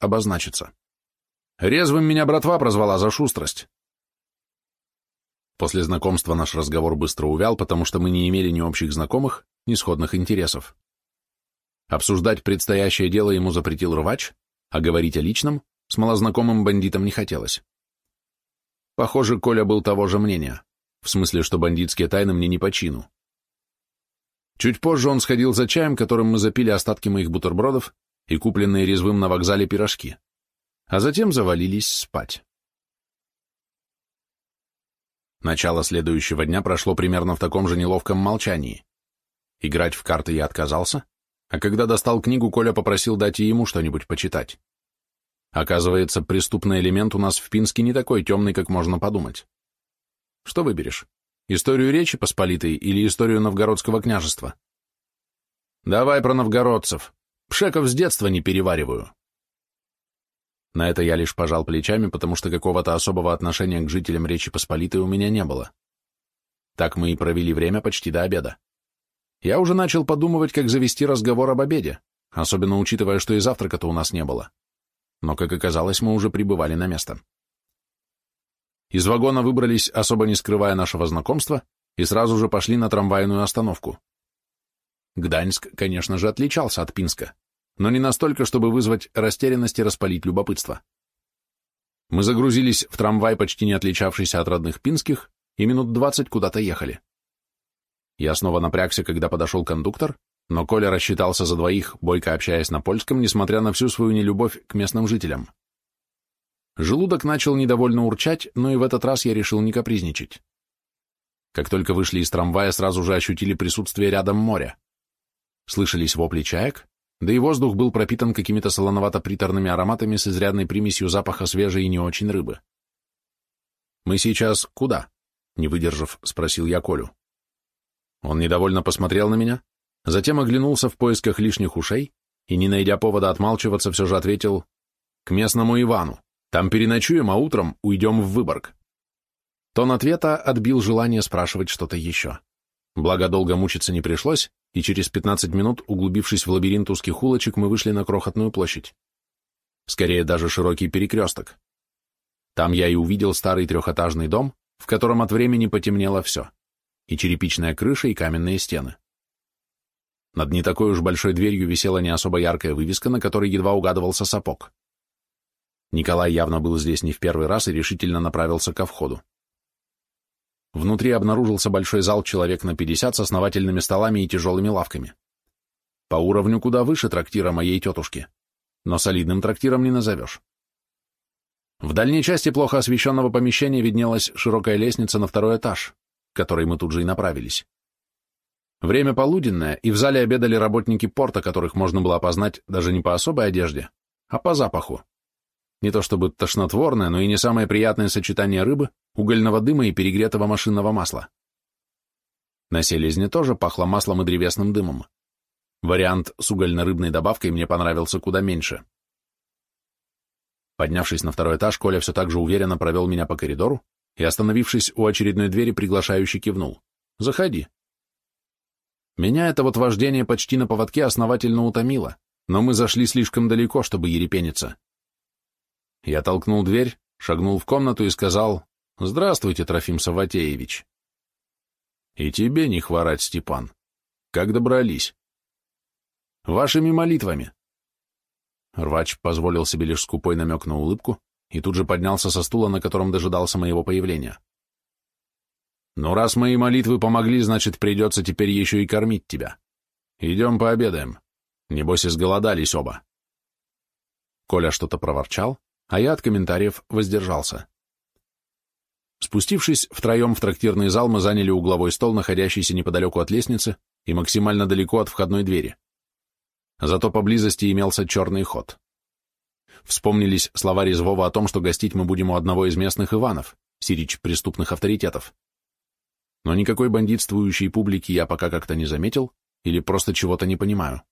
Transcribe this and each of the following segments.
обозначиться. Резвым меня братва прозвала за шустрость. После знакомства наш разговор быстро увял, потому что мы не имели ни общих знакомых, ни сходных интересов. Обсуждать предстоящее дело ему запретил рвач, а говорить о личном с малознакомым бандитом не хотелось. Похоже, Коля был того же мнения, в смысле, что бандитские тайны мне не по чину. Чуть позже он сходил за чаем, которым мы запили остатки моих бутербродов и купленные резвым на вокзале пирожки, а затем завалились спать. Начало следующего дня прошло примерно в таком же неловком молчании. Играть в карты я отказался, а когда достал книгу, Коля попросил дать ему что-нибудь почитать. Оказывается, преступный элемент у нас в Пинске не такой темный, как можно подумать. Что выберешь? Историю Речи Посполитой или историю Новгородского княжества? Давай про новгородцев. Пшеков с детства не перевариваю. На это я лишь пожал плечами, потому что какого-то особого отношения к жителям Речи Посполитой у меня не было. Так мы и провели время почти до обеда. Я уже начал подумывать, как завести разговор об обеде, особенно учитывая, что и завтрака-то у нас не было. Но, как оказалось, мы уже прибывали на место. Из вагона выбрались, особо не скрывая нашего знакомства, и сразу же пошли на трамвайную остановку. Гданьск, конечно же, отличался от Пинска, но не настолько, чтобы вызвать растерянность и распалить любопытство. Мы загрузились в трамвай, почти не отличавшийся от родных пинских, и минут двадцать куда-то ехали. Я снова напрягся, когда подошел кондуктор, но Коля рассчитался за двоих, бойко общаясь на польском, несмотря на всю свою нелюбовь к местным жителям. Желудок начал недовольно урчать, но и в этот раз я решил не капризничать. Как только вышли из трамвая, сразу же ощутили присутствие рядом моря. Слышались вопли чаек, да и воздух был пропитан какими-то солоновато-приторными ароматами с изрядной примесью запаха свежей и не очень рыбы. «Мы сейчас куда?» — не выдержав, спросил я Колю. Он недовольно посмотрел на меня, затем оглянулся в поисках лишних ушей и, не найдя повода отмалчиваться, все же ответил «К местному Ивану. Там переночуем, а утром уйдем в Выборг». Тон ответа отбил желание спрашивать что-то еще. Благо, долго мучиться не пришлось, и через 15 минут, углубившись в лабиринт узких улочек, мы вышли на крохотную площадь. Скорее, даже широкий перекресток. Там я и увидел старый трехэтажный дом, в котором от времени потемнело все. И черепичная крыша, и каменные стены. Над не такой уж большой дверью висела не особо яркая вывеска, на которой едва угадывался сапог. Николай явно был здесь не в первый раз и решительно направился ко входу. Внутри обнаружился большой зал человек на 50 с основательными столами и тяжелыми лавками. По уровню куда выше трактира моей тетушки, но солидным трактиром не назовешь. В дальней части плохо освещенного помещения виднелась широкая лестница на второй этаж, к которой мы тут же и направились. Время полуденное, и в зале обедали работники порта, которых можно было опознать даже не по особой одежде, а по запаху. Не то чтобы тошнотворное, но и не самое приятное сочетание рыбы, угольного дыма и перегретого машинного масла. На селезне тоже пахло маслом и древесным дымом. Вариант с угольно-рыбной добавкой мне понравился куда меньше. Поднявшись на второй этаж, Коля все так же уверенно провел меня по коридору и, остановившись у очередной двери, приглашающе кивнул. «Заходи». Меня это вот вождение почти на поводке основательно утомило, но мы зашли слишком далеко, чтобы ерепениться. Я толкнул дверь, шагнул в комнату и сказал «Здравствуйте, Трофим Саватеевич». «И тебе не хворать, Степан. Как добрались?» «Вашими молитвами». Рвач позволил себе лишь скупой намек на улыбку и тут же поднялся со стула, на котором дожидался моего появления. «Ну, раз мои молитвы помогли, значит, придется теперь еще и кормить тебя. Идем пообедаем. Небось, изголодались оба». Коля что-то проворчал, а я от комментариев воздержался. Спустившись втроем в трактирный зал, мы заняли угловой стол, находящийся неподалеку от лестницы и максимально далеко от входной двери. Зато поблизости имелся черный ход. Вспомнились слова Резвого о том, что гостить мы будем у одного из местных Иванов, сирич преступных авторитетов но никакой бандитствующей публики я пока как-то не заметил или просто чего-то не понимаю.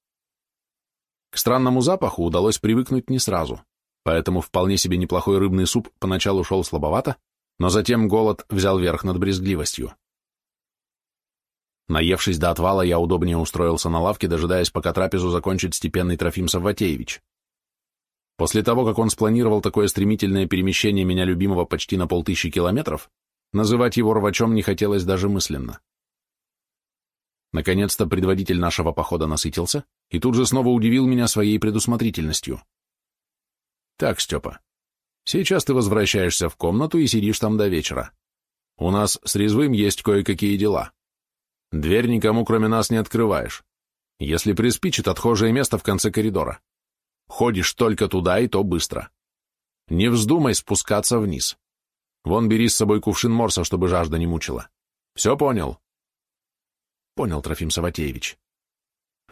К странному запаху удалось привыкнуть не сразу, поэтому вполне себе неплохой рыбный суп поначалу шел слабовато, но затем голод взял верх над брезгливостью. Наевшись до отвала, я удобнее устроился на лавке, дожидаясь, пока трапезу закончит степенный Трофим Савватеевич. После того, как он спланировал такое стремительное перемещение меня любимого почти на полтысячи километров, называть его рвачом не хотелось даже мысленно. Наконец-то предводитель нашего похода насытился и тут же снова удивил меня своей предусмотрительностью. Так, Степа, сейчас ты возвращаешься в комнату и сидишь там до вечера. У нас с Резвым есть кое-какие дела. Дверь никому, кроме нас, не открываешь. Если приспичит, отхожее место в конце коридора. Ходишь только туда и то быстро. Не вздумай спускаться вниз. Вон бери с собой кувшин морса, чтобы жажда не мучила. Все понял? Понял, Трофим Саватеевич.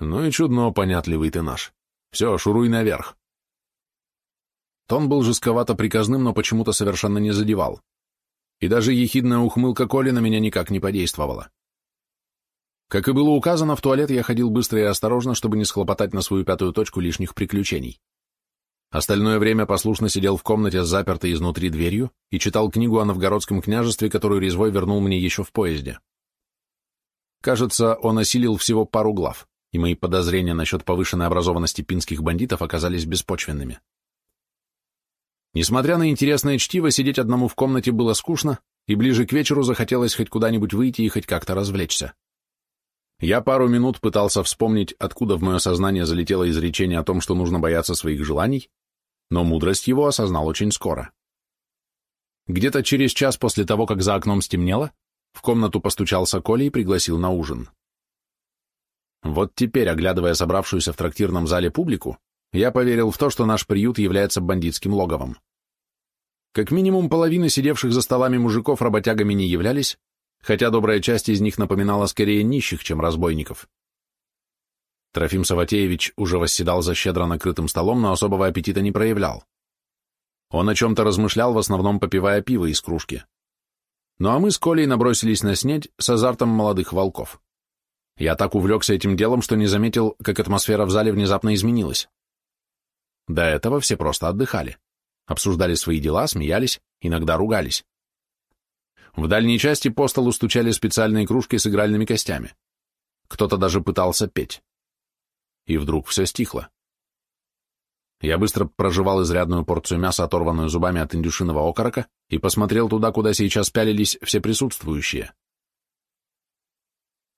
Ну и чудно понятливый ты наш. Все, шуруй наверх. Тон был жестковато приказным, но почему-то совершенно не задевал. И даже ехидная ухмылка Коли на меня никак не подействовала. Как и было указано, в туалет я ходил быстро и осторожно, чтобы не схлопотать на свою пятую точку лишних приключений. Остальное время послушно сидел в комнате с запертой изнутри дверью и читал книгу о новгородском княжестве, которую Резвой вернул мне еще в поезде. Кажется, он осилил всего пару глав, и мои подозрения насчет повышенной образованности пинских бандитов оказались беспочвенными. Несмотря на интересное чтиво, сидеть одному в комнате было скучно, и ближе к вечеру захотелось хоть куда-нибудь выйти и хоть как-то развлечься. Я пару минут пытался вспомнить, откуда в мое сознание залетело изречение о том, что нужно бояться своих желаний, но мудрость его осознал очень скоро. Где-то через час после того, как за окном стемнело, в комнату постучался Коля и пригласил на ужин. Вот теперь, оглядывая собравшуюся в трактирном зале публику, я поверил в то, что наш приют является бандитским логовом. Как минимум половина сидевших за столами мужиков работягами не являлись, хотя добрая часть из них напоминала скорее нищих, чем разбойников. Трофим Саватеевич уже восседал за щедро накрытым столом, но особого аппетита не проявлял. Он о чем-то размышлял, в основном попивая пиво из кружки. Ну а мы с Колей набросились на снедь с азартом молодых волков. Я так увлекся этим делом, что не заметил, как атмосфера в зале внезапно изменилась. До этого все просто отдыхали, обсуждали свои дела, смеялись, иногда ругались. В дальней части по столу стучали специальные кружки с игральными костями. Кто-то даже пытался петь. И вдруг все стихло. Я быстро прожевал изрядную порцию мяса, оторванную зубами от индюшиного окорока, и посмотрел туда, куда сейчас пялились все присутствующие.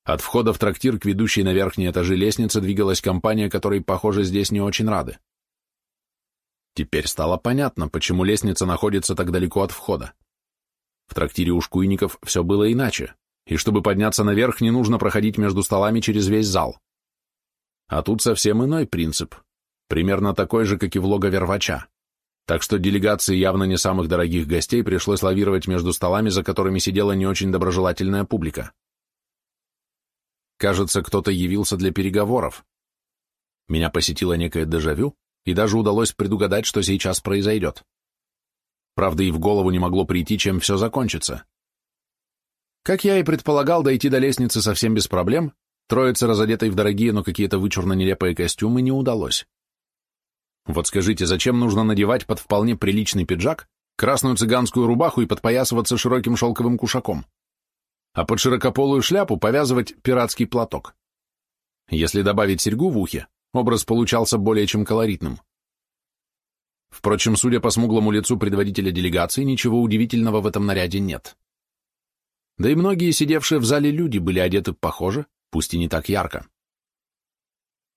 От входа в трактир к ведущей на верхние этажи лестницы двигалась компания, которой, похоже, здесь не очень рады. Теперь стало понятно, почему лестница находится так далеко от входа. В трактире у шкуйников все было иначе, и чтобы подняться наверх, не нужно проходить между столами через весь зал. А тут совсем иной принцип — примерно такой же, как и в логове рвача. Так что делегации явно не самых дорогих гостей пришлось лавировать между столами, за которыми сидела не очень доброжелательная публика. Кажется, кто-то явился для переговоров. Меня посетило некое дежавю, и даже удалось предугадать, что сейчас произойдет. Правда, и в голову не могло прийти, чем все закончится. Как я и предполагал, дойти до лестницы совсем без проблем, троице, разодетой в дорогие, но какие-то вычурно-нелепые костюмы, не удалось. Вот скажите, зачем нужно надевать под вполне приличный пиджак красную цыганскую рубаху и подпоясываться широким шелковым кушаком? А под широкополую шляпу повязывать пиратский платок? Если добавить серьгу в ухе, образ получался более чем колоритным. Впрочем, судя по смуглому лицу предводителя делегации, ничего удивительного в этом наряде нет. Да и многие сидевшие в зале люди были одеты похоже, пусть и не так ярко.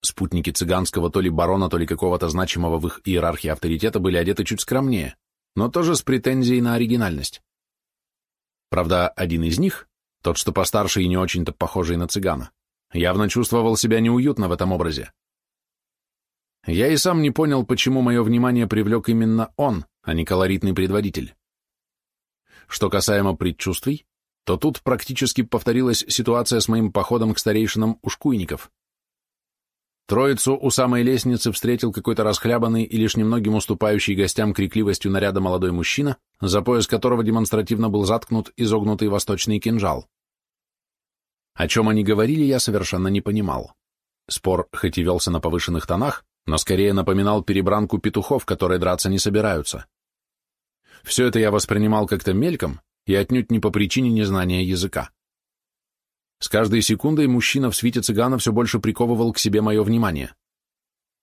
Спутники цыганского то ли барона, то ли какого-то значимого в их иерархии авторитета были одеты чуть скромнее, но тоже с претензией на оригинальность. Правда, один из них, тот, что постарше и не очень-то похожий на цыгана, явно чувствовал себя неуютно в этом образе. Я и сам не понял, почему мое внимание привлек именно он, а не колоритный предводитель. Что касаемо предчувствий, то тут практически повторилась ситуация с моим походом к старейшинам ушкуйников. Троицу у самой лестницы встретил какой-то расхлябанный и лишь немногим уступающий гостям крикливостью наряда молодой мужчина, за пояс которого демонстративно был заткнут изогнутый восточный кинжал. О чем они говорили, я совершенно не понимал. Спор хоть и велся на повышенных тонах, но скорее напоминал перебранку петухов, которые драться не собираются. Все это я воспринимал как-то мельком и отнюдь не по причине незнания языка. С каждой секундой мужчина в свите цыгана все больше приковывал к себе мое внимание.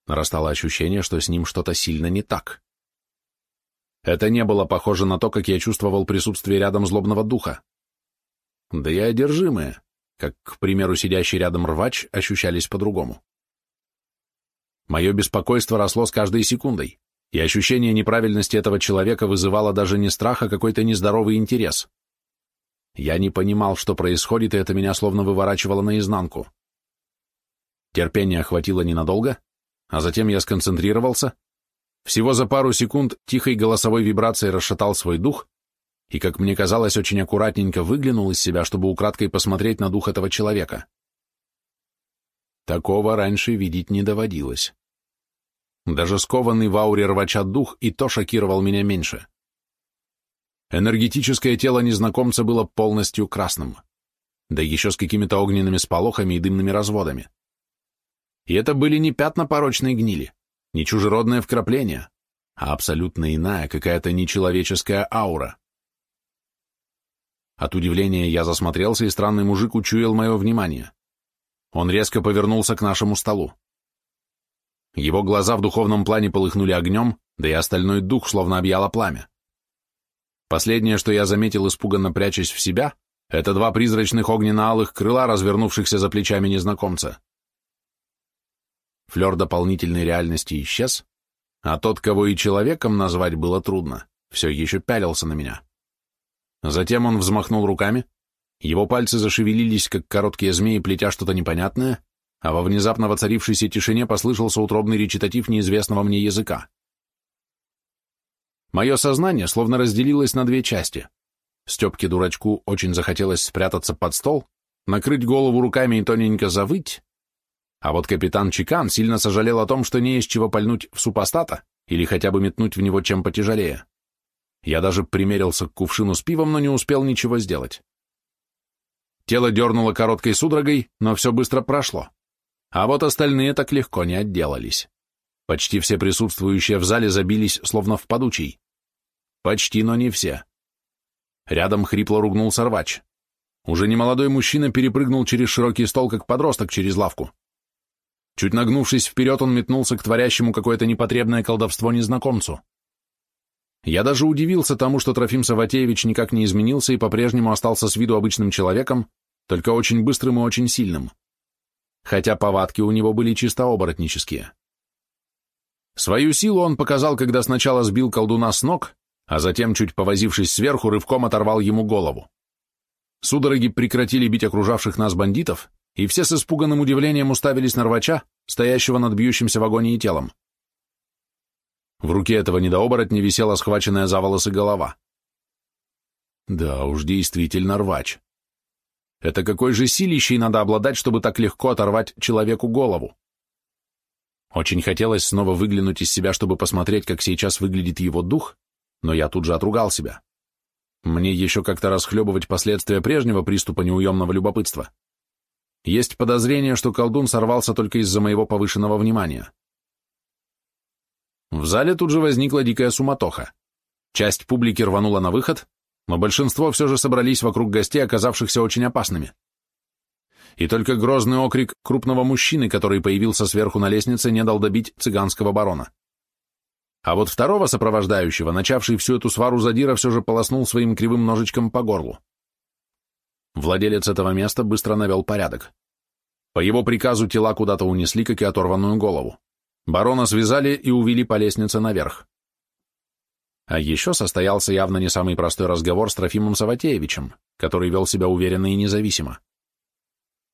Нарастало ощущение, что с ним что-то сильно не так. Это не было похоже на то, как я чувствовал присутствие рядом злобного духа. Да и одержимые, как, к примеру, сидящий рядом рвач, ощущались по-другому. Мое беспокойство росло с каждой секундой, и ощущение неправильности этого человека вызывало даже не страх, а какой-то нездоровый интерес. Я не понимал, что происходит, и это меня словно выворачивало наизнанку. Терпение охватило ненадолго, а затем я сконцентрировался. Всего за пару секунд тихой голосовой вибрацией расшатал свой дух и, как мне казалось, очень аккуратненько выглянул из себя, чтобы украдкой посмотреть на дух этого человека. Такого раньше видеть не доводилось. Даже скованный в ауре рвача дух и то шокировал меня меньше. Энергетическое тело незнакомца было полностью красным, да еще с какими-то огненными сполохами и дымными разводами. И это были не пятна порочной гнили, не чужеродное вкрапление, а абсолютно иная, какая-то нечеловеческая аура. От удивления я засмотрелся, и странный мужик учуял мое внимание. Он резко повернулся к нашему столу. Его глаза в духовном плане полыхнули огнем, да и остальной дух словно объяло пламя. Последнее, что я заметил, испуганно прячась в себя, это два призрачных огненно-алых крыла, развернувшихся за плечами незнакомца. Флер дополнительной реальности исчез, а тот, кого и человеком назвать было трудно, все еще пялился на меня. Затем он взмахнул руками, его пальцы зашевелились, как короткие змеи, плетя что-то непонятное, а во внезапно воцарившейся тишине послышался утробный речитатив неизвестного мне языка. Мое сознание словно разделилось на две части. Степке-дурачку очень захотелось спрятаться под стол, накрыть голову руками и тоненько завыть, а вот капитан Чикан сильно сожалел о том, что не из чего пальнуть в супостата или хотя бы метнуть в него чем потяжелее. Я даже примерился к кувшину с пивом, но не успел ничего сделать. Тело дернуло короткой судорогой, но все быстро прошло. А вот остальные так легко не отделались. Почти все присутствующие в зале забились, словно в подучий. Почти, но не все. Рядом хрипло ругнулся рвач. Уже немолодой мужчина перепрыгнул через широкий стол, как подросток через лавку. Чуть нагнувшись вперед, он метнулся к творящему какое-то непотребное колдовство незнакомцу. Я даже удивился тому, что Трофим Саватеевич никак не изменился и по-прежнему остался с виду обычным человеком, только очень быстрым и очень сильным. Хотя повадки у него были чисто оборотнические. Свою силу он показал, когда сначала сбил колдуна с ног, а затем, чуть повозившись сверху, рывком оторвал ему голову. Судороги прекратили бить окружавших нас бандитов, и все с испуганным удивлением уставились на рвача, стоящего над бьющимся в агонии телом. В руке этого недооборотня висела схваченная за волосы голова. Да уж, действительно рвач. Это какой же силищей надо обладать, чтобы так легко оторвать человеку голову? Очень хотелось снова выглянуть из себя, чтобы посмотреть, как сейчас выглядит его дух, но я тут же отругал себя. Мне еще как-то расхлебывать последствия прежнего приступа неуемного любопытства. Есть подозрение, что колдун сорвался только из-за моего повышенного внимания. В зале тут же возникла дикая суматоха. Часть публики рванула на выход, но большинство все же собрались вокруг гостей, оказавшихся очень опасными. И только грозный окрик крупного мужчины, который появился сверху на лестнице, не дал добить цыганского барона. А вот второго сопровождающего, начавший всю эту свару задира, все же полоснул своим кривым ножичком по горлу. Владелец этого места быстро навел порядок. По его приказу тела куда-то унесли, как и оторванную голову. Барона связали и увели по лестнице наверх. А еще состоялся явно не самый простой разговор с Трофимом Саватеевичем, который вел себя уверенно и независимо.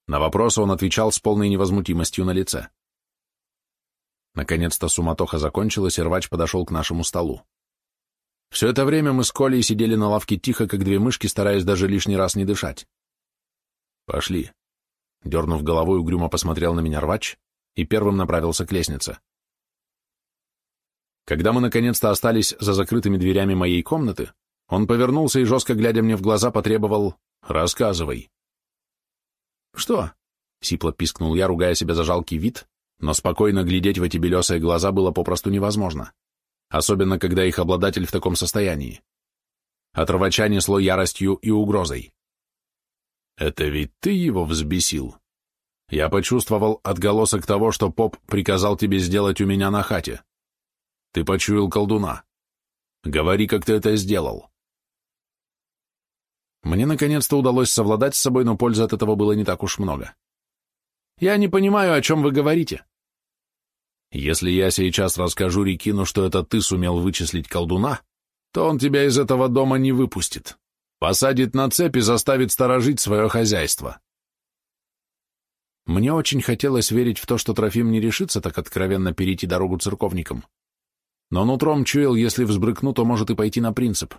На вопросы он отвечал с полной невозмутимостью на лице. Наконец-то суматоха закончилась, и рвач подошел к нашему столу. Все это время мы с Колей сидели на лавке тихо, как две мышки, стараясь даже лишний раз не дышать. «Пошли». Дернув головой, угрюмо посмотрел на меня рвач и первым направился к лестнице. Когда мы наконец-то остались за закрытыми дверями моей комнаты, он повернулся и, жестко глядя мне в глаза, потребовал «Рассказывай». «Что?» — сипло пискнул я, ругая себя за жалкий вид, но спокойно глядеть в эти белесые глаза было попросту невозможно особенно когда их обладатель в таком состоянии. От рвача несло яростью и угрозой. «Это ведь ты его взбесил?» Я почувствовал отголосок того, что поп приказал тебе сделать у меня на хате. Ты почуял колдуна. Говори, как ты это сделал. Мне наконец-то удалось совладать с собой, но пользы от этого было не так уж много. Я не понимаю, о чем вы говорите. Если я сейчас расскажу Рикину, что это ты сумел вычислить колдуна, то он тебя из этого дома не выпустит. Посадит на цепь и заставит сторожить свое хозяйство. Мне очень хотелось верить в то, что Трофим не решится так откровенно перейти дорогу церковникам. Но нутром чуял, если взбрыкну, то может и пойти на принцип.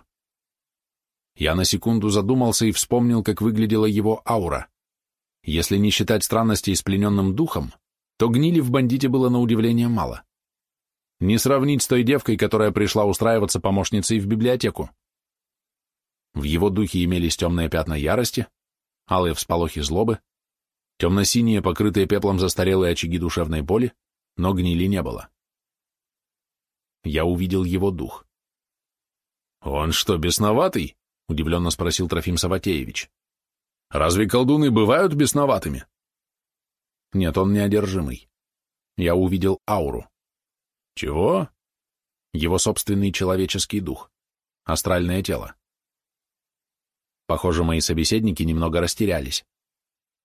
Я на секунду задумался и вспомнил, как выглядела его аура. Если не считать странностей с плененным духом, то гнили в бандите было на удивление мало. Не сравнить с той девкой, которая пришла устраиваться помощницей в библиотеку. В его духе имелись темные пятна ярости, алые всполохи злобы, темно-синие, покрытые пеплом застарелые очаги душевной боли, но гнили не было. Я увидел его дух. «Он что, бесноватый?» — удивленно спросил Трофим Саватеевич. «Разве колдуны бывают бесноватыми?» «Нет, он неодержимый. Я увидел ауру». «Чего?» «Его собственный человеческий дух. Астральное тело». Похоже, мои собеседники немного растерялись.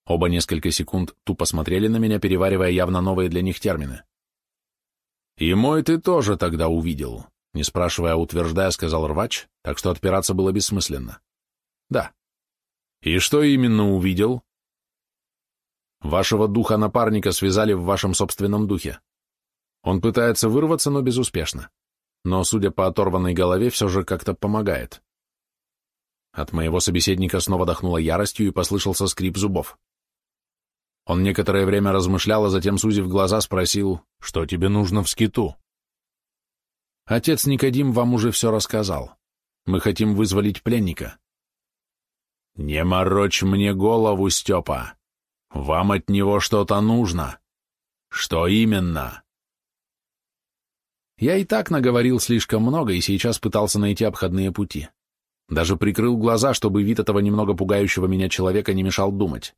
Оба несколько секунд тупо смотрели на меня, переваривая явно новые для них термины. «И мой ты тоже тогда увидел», не спрашивая, а утверждая, сказал рвач, так что отпираться было бессмысленно. Да. И что именно увидел? Вашего духа-напарника связали в вашем собственном духе. Он пытается вырваться, но безуспешно. Но, судя по оторванной голове, все же как-то помогает. От моего собеседника снова дохнуло яростью и послышался скрип зубов. Он некоторое время размышлял, а затем, сузив глаза, спросил, что тебе нужно в скиту? Отец Никодим вам уже все рассказал. Мы хотим вызволить пленника. Не морочь мне голову, Степа. Вам от него что-то нужно. Что именно? Я и так наговорил слишком много и сейчас пытался найти обходные пути. Даже прикрыл глаза, чтобы вид этого немного пугающего меня человека не мешал думать.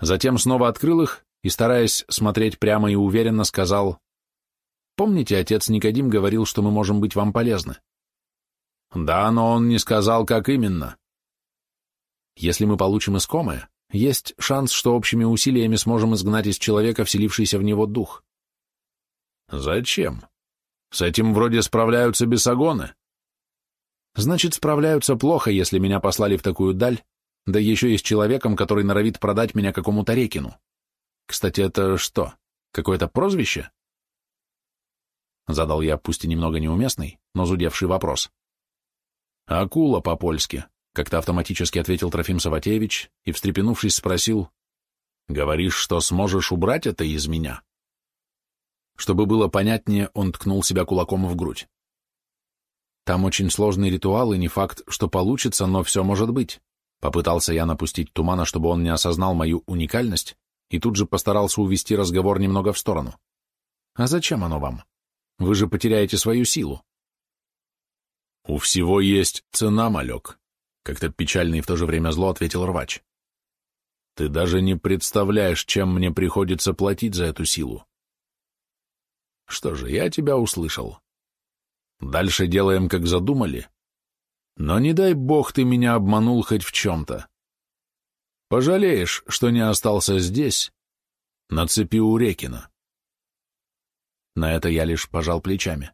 Затем снова открыл их и, стараясь смотреть прямо и уверенно, сказал Помните, отец Никодим говорил, что мы можем быть вам полезны? Да, но он не сказал, как именно. Если мы получим искомое, есть шанс, что общими усилиями сможем изгнать из человека вселившийся в него дух. Зачем? С этим вроде справляются бесогоны. Значит, справляются плохо, если меня послали в такую даль, да еще и с человеком, который норовит продать меня какому-то рекину. Кстати, это что, какое-то прозвище? Задал я, пусть и немного неуместный, но зудевший вопрос. «Акула по-польски», — как-то автоматически ответил Трофим Саватеевич и, встрепенувшись, спросил, «Говоришь, что сможешь убрать это из меня?» Чтобы было понятнее, он ткнул себя кулаком в грудь. «Там очень сложный ритуал, и не факт, что получится, но все может быть», Попытался я напустить тумана, чтобы он не осознал мою уникальность, и тут же постарался увести разговор немного в сторону. «А зачем оно вам?» Вы же потеряете свою силу. У всего есть цена, малек, как-то печально и в то же время зло ответил рвач. Ты даже не представляешь, чем мне приходится платить за эту силу. Что же, я тебя услышал. Дальше делаем, как задумали. Но не дай бог ты меня обманул хоть в чем-то. Пожалеешь, что не остался здесь, на цепи у Рекина. На это я лишь пожал плечами.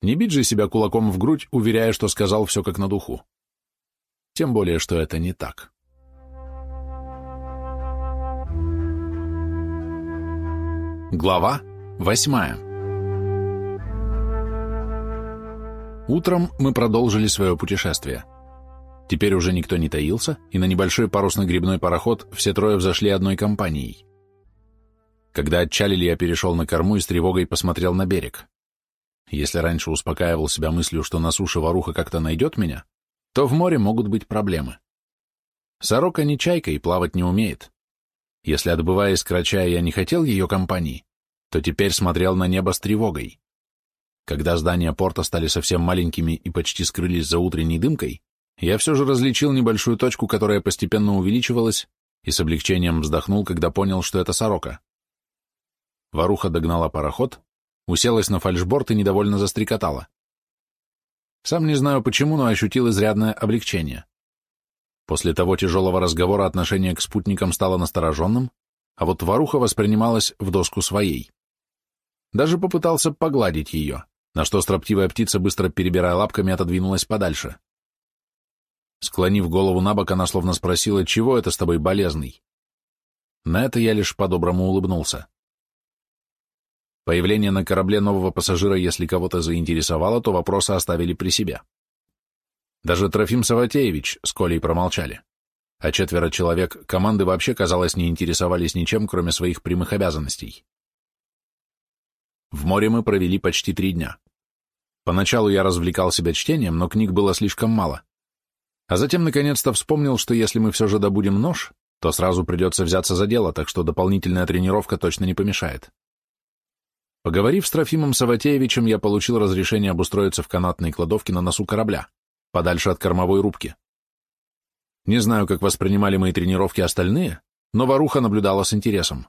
Не бить же себя кулаком в грудь, уверяя, что сказал все как на духу. Тем более, что это не так. Глава восьмая Утром мы продолжили свое путешествие. Теперь уже никто не таился, и на небольшой парусный грибной пароход все трое взошли одной компанией. Когда отчалили, я перешел на корму и с тревогой посмотрел на берег. Если раньше успокаивал себя мыслью, что на суше воруха как-то найдет меня, то в море могут быть проблемы. Сорока не чайка и плавать не умеет. Если, отбывая из Крачая, я не хотел ее компании, то теперь смотрел на небо с тревогой. Когда здания порта стали совсем маленькими и почти скрылись за утренней дымкой, я все же различил небольшую точку, которая постепенно увеличивалась, и с облегчением вздохнул, когда понял, что это сорока. Варуха догнала пароход, уселась на фальшборд и недовольно застрекотала. Сам не знаю почему, но ощутил изрядное облегчение. После того тяжелого разговора отношение к спутникам стало настороженным, а вот Варуха воспринималась в доску своей. Даже попытался погладить ее, на что строптивая птица, быстро перебирая лапками, отодвинулась подальше. Склонив голову на бок, она словно спросила, чего это с тобой, болезный? На это я лишь по-доброму улыбнулся. Появление на корабле нового пассажира, если кого-то заинтересовало, то вопросы оставили при себе. Даже Трофим Саватеевич с Колей промолчали, а четверо человек команды вообще, казалось, не интересовались ничем, кроме своих прямых обязанностей. В море мы провели почти три дня. Поначалу я развлекал себя чтением, но книг было слишком мало. А затем наконец-то вспомнил, что если мы все же добудем нож, то сразу придется взяться за дело, так что дополнительная тренировка точно не помешает. Поговорив с Трофимом Саватеевичем, я получил разрешение обустроиться в канатной кладовке на носу корабля, подальше от кормовой рубки. Не знаю, как воспринимали мои тренировки остальные, но Варуха наблюдала с интересом.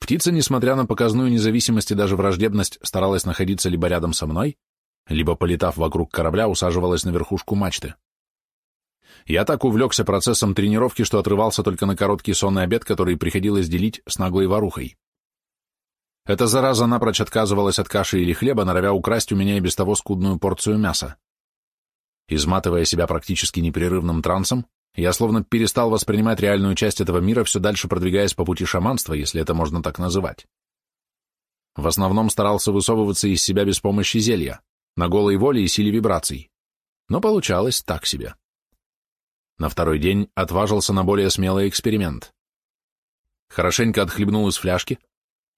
Птица, несмотря на показную независимость и даже враждебность, старалась находиться либо рядом со мной, либо, полетав вокруг корабля, усаживалась на верхушку мачты. Я так увлекся процессом тренировки, что отрывался только на короткий сонный обед, который приходилось делить с наглой Варухой. Эта зараза напрочь отказывалась от каши или хлеба, норовя украсть у меня и без того скудную порцию мяса. Изматывая себя практически непрерывным трансом, я словно перестал воспринимать реальную часть этого мира, все дальше продвигаясь по пути шаманства, если это можно так называть. В основном старался высовываться из себя без помощи зелья, на голой воле и силе вибраций. Но получалось так себе. На второй день отважился на более смелый эксперимент. Хорошенько отхлебнул из фляжки,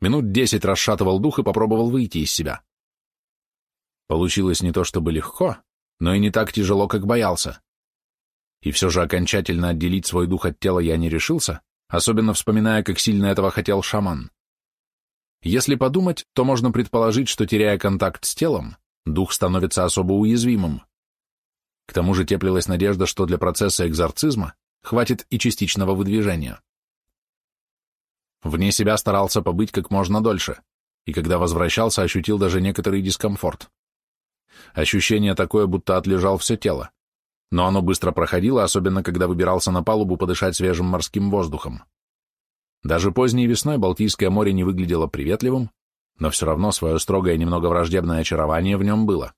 Минут десять расшатывал дух и попробовал выйти из себя. Получилось не то чтобы легко, но и не так тяжело, как боялся. И все же окончательно отделить свой дух от тела я не решился, особенно вспоминая, как сильно этого хотел шаман. Если подумать, то можно предположить, что, теряя контакт с телом, дух становится особо уязвимым. К тому же теплилась надежда, что для процесса экзорцизма хватит и частичного выдвижения. Вне себя старался побыть как можно дольше, и когда возвращался, ощутил даже некоторый дискомфорт. Ощущение такое, будто отлежал все тело, но оно быстро проходило, особенно когда выбирался на палубу подышать свежим морским воздухом. Даже поздней весной Балтийское море не выглядело приветливым, но все равно свое строгое немного враждебное очарование в нем было.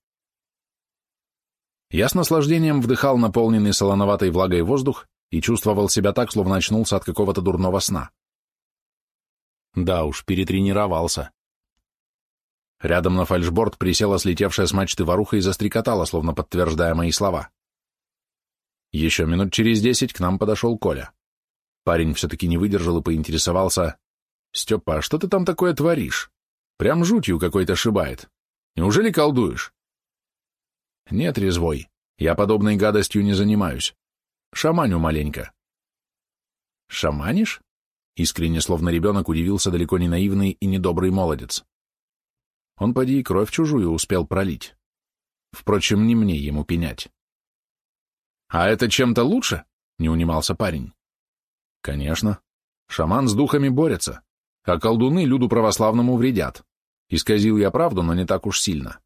Я с наслаждением вдыхал наполненный солоноватой влагой воздух и чувствовал себя так, словно очнулся от какого-то дурного сна. Да уж, перетренировался. Рядом на фальшборд присела слетевшая с мачты воруха и застрекотала, словно подтверждая мои слова. Еще минут через десять к нам подошел Коля. Парень все-таки не выдержал и поинтересовался. «Степа, а что ты там такое творишь? Прям жутью какой-то шибает. Неужели колдуешь?» «Нет, резвой, я подобной гадостью не занимаюсь. Шаманю маленько». «Шаманишь?» Искренне, словно ребенок, удивился далеко не наивный и недобрый молодец. Он, поди, кровь чужую успел пролить. Впрочем, не мне ему пенять. «А это чем-то лучше?» — не унимался парень. «Конечно. Шаман с духами борется, а колдуны люду православному вредят. Исказил я правду, но не так уж сильно.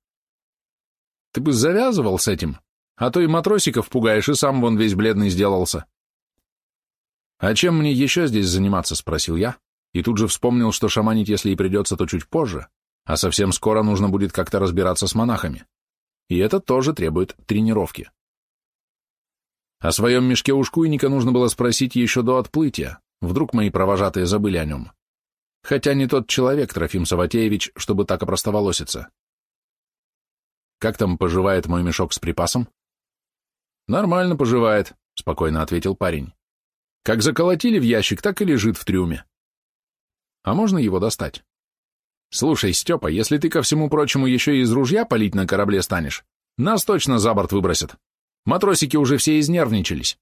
Ты бы завязывал с этим, а то и матросиков пугаешь, и сам вон весь бледный сделался. «А чем мне еще здесь заниматься?» — спросил я, и тут же вспомнил, что шаманить, если и придется, то чуть позже, а совсем скоро нужно будет как-то разбираться с монахами. И это тоже требует тренировки. О своем мешке ушкуйника нужно было спросить еще до отплытия, вдруг мои провожатые забыли о нем. Хотя не тот человек, Трофим Саватеевич, чтобы так опростоволоситься. «Как там поживает мой мешок с припасом?» «Нормально поживает», — спокойно ответил парень. Как заколотили в ящик, так и лежит в трюме. А можно его достать? Слушай, Степа, если ты ко всему прочему еще и из ружья палить на корабле станешь, нас точно за борт выбросят. Матросики уже все изнервничались.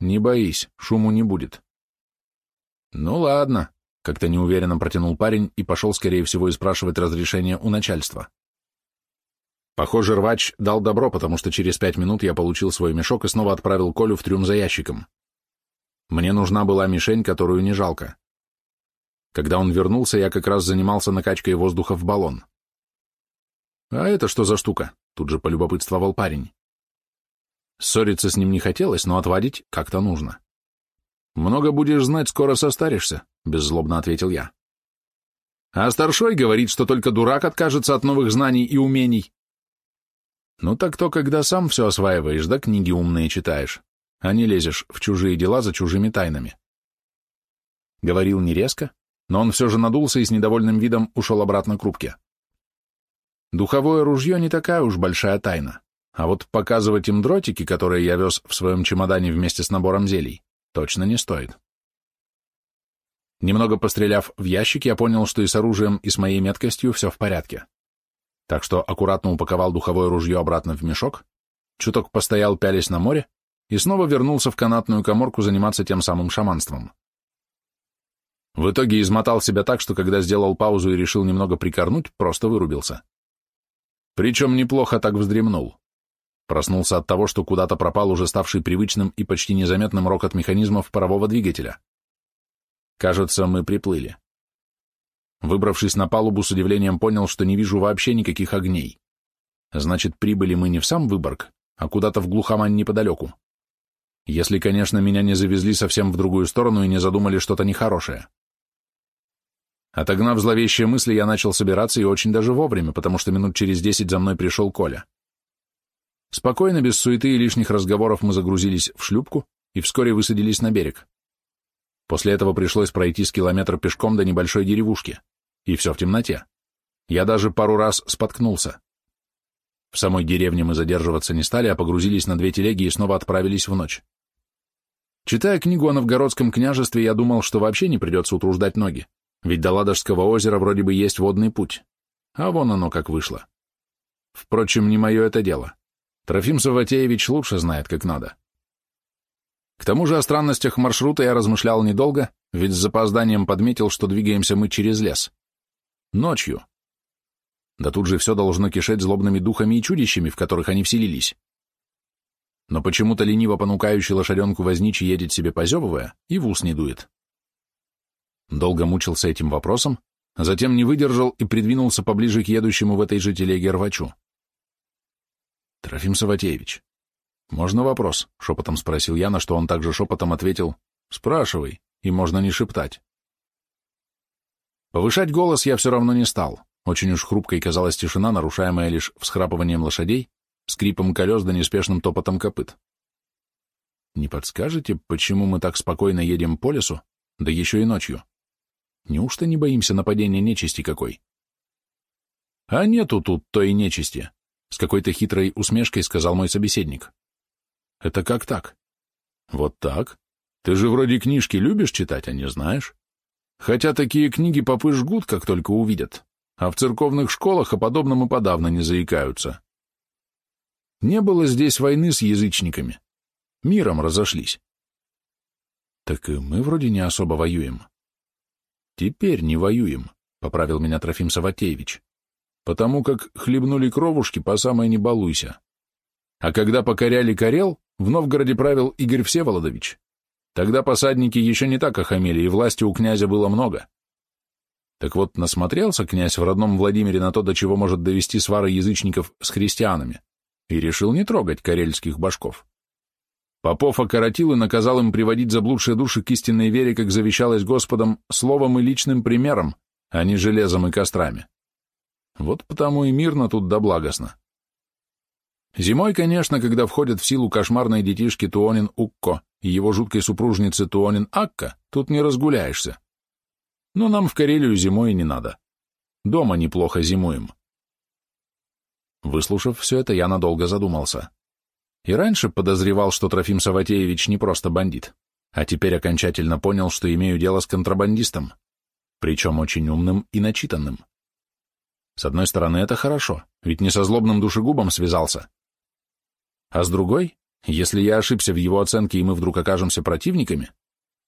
Не боись, шуму не будет. Ну ладно, как-то неуверенно протянул парень и пошел, скорее всего, и спрашивать разрешение у начальства. Похоже, рвач дал добро, потому что через пять минут я получил свой мешок и снова отправил Колю в трюм за ящиком. Мне нужна была мишень, которую не жалко. Когда он вернулся, я как раз занимался накачкой воздуха в баллон. «А это что за штука?» — тут же полюбопытствовал парень. Ссориться с ним не хотелось, но отводить как-то нужно. «Много будешь знать, скоро состаришься», — беззлобно ответил я. «А старшой говорит, что только дурак откажется от новых знаний и умений». «Ну так то, когда сам все осваиваешь, да книги умные читаешь, а не лезешь в чужие дела за чужими тайнами». Говорил не резко, но он все же надулся и с недовольным видом ушел обратно к рубке. Духовое ружье не такая уж большая тайна, а вот показывать им дротики, которые я вез в своем чемодане вместе с набором зелий, точно не стоит. Немного постреляв в ящик, я понял, что и с оружием, и с моей меткостью все в порядке. Так что аккуратно упаковал духовое ружье обратно в мешок, чуток постоял, пялись на море, и снова вернулся в канатную коморку заниматься тем самым шаманством. В итоге измотал себя так, что когда сделал паузу и решил немного прикорнуть, просто вырубился. Причем неплохо так вздремнул. Проснулся от того, что куда-то пропал уже ставший привычным и почти незаметным рокот механизмов парового двигателя. Кажется, мы приплыли. Выбравшись на палубу, с удивлением понял, что не вижу вообще никаких огней. Значит, прибыли мы не в сам Выборг, а куда-то в глухомань неподалеку. Если, конечно, меня не завезли совсем в другую сторону и не задумали что-то нехорошее. Отогнав зловещие мысли, я начал собираться и очень даже вовремя, потому что минут через десять за мной пришел Коля. Спокойно, без суеты и лишних разговоров мы загрузились в шлюпку и вскоре высадились на берег. После этого пришлось пройти с километр пешком до небольшой деревушки, и все в темноте. Я даже пару раз споткнулся. В самой деревне мы задерживаться не стали, а погрузились на две телеги и снова отправились в ночь. Читая книгу о новгородском княжестве, я думал, что вообще не придется утруждать ноги. Ведь до Ладожского озера вроде бы есть водный путь. А вон оно как вышло. Впрочем, не мое это дело. Трофим Саватеевич лучше знает, как надо. К тому же о странностях маршрута я размышлял недолго, ведь с запозданием подметил, что двигаемся мы через лес. Ночью. Да тут же все должно кишеть злобными духами и чудищами, в которых они вселились. Но почему-то лениво понукающий лошаденку возничий едет себе позевывая и в ус не дует. Долго мучился этим вопросом, затем не выдержал и придвинулся поближе к едущему в этой же телеге рвачу. «Трофим Саватеевич, можно вопрос?» — шепотом спросил я, на что он также шепотом ответил «Спрашивай, и можно не шептать». Повышать голос я все равно не стал. Очень уж хрупкой казалась тишина, нарушаемая лишь всхрапыванием лошадей, скрипом колес да неспешным топотом копыт. «Не подскажете, почему мы так спокойно едем по лесу, да еще и ночью?» Неужто не боимся нападения нечисти какой? А нету тут той нечисти, с какой-то хитрой усмешкой сказал мой собеседник. Это как так? Вот так? Ты же вроде книжки любишь читать, а не знаешь? Хотя такие книги попы жгут, как только увидят, а в церковных школах о подобном и подавно не заикаются. Не было здесь войны с язычниками. Миром разошлись. Так и мы вроде не особо воюем. Теперь не воюем, — поправил меня Трофим Саватеевич, потому как хлебнули кровушки по самой не балуйся. А когда покоряли Карел, в Новгороде правил Игорь Всеволодович. Тогда посадники еще не так охамели, и власти у князя было много. Так вот, насмотрелся князь в родном Владимире на то, до чего может довести свары язычников с христианами, и решил не трогать карельских башков. Попов окоротил и наказал им приводить заблудшие души к истинной вере, как завещалось Господом, словом и личным примером, а не железом и кострами. Вот потому и мирно тут да благостно. Зимой, конечно, когда входят в силу кошмарные детишки Туонин Укко и его жуткой супружницы Туонин Акка, тут не разгуляешься. Но нам в Карелию зимой не надо. Дома неплохо зимуем. Выслушав все это, я надолго задумался. И раньше подозревал, что Трофим Саватеевич не просто бандит, а теперь окончательно понял, что имею дело с контрабандистом, причем очень умным и начитанным. С одной стороны, это хорошо, ведь не со злобным душегубом связался. А с другой, если я ошибся в его оценке и мы вдруг окажемся противниками,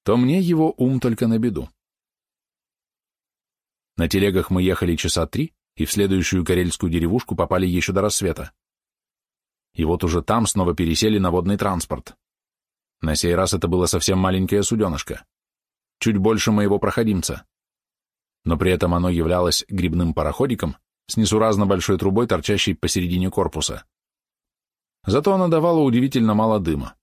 то мне его ум только на беду. На телегах мы ехали часа три, и в следующую карельскую деревушку попали еще до рассвета и вот уже там снова пересели на водный транспорт. На сей раз это было совсем маленькое суденышко, чуть больше моего проходимца. Но при этом оно являлось грибным пароходиком с несуразно большой трубой, торчащей посередине корпуса. Зато оно давало удивительно мало дыма.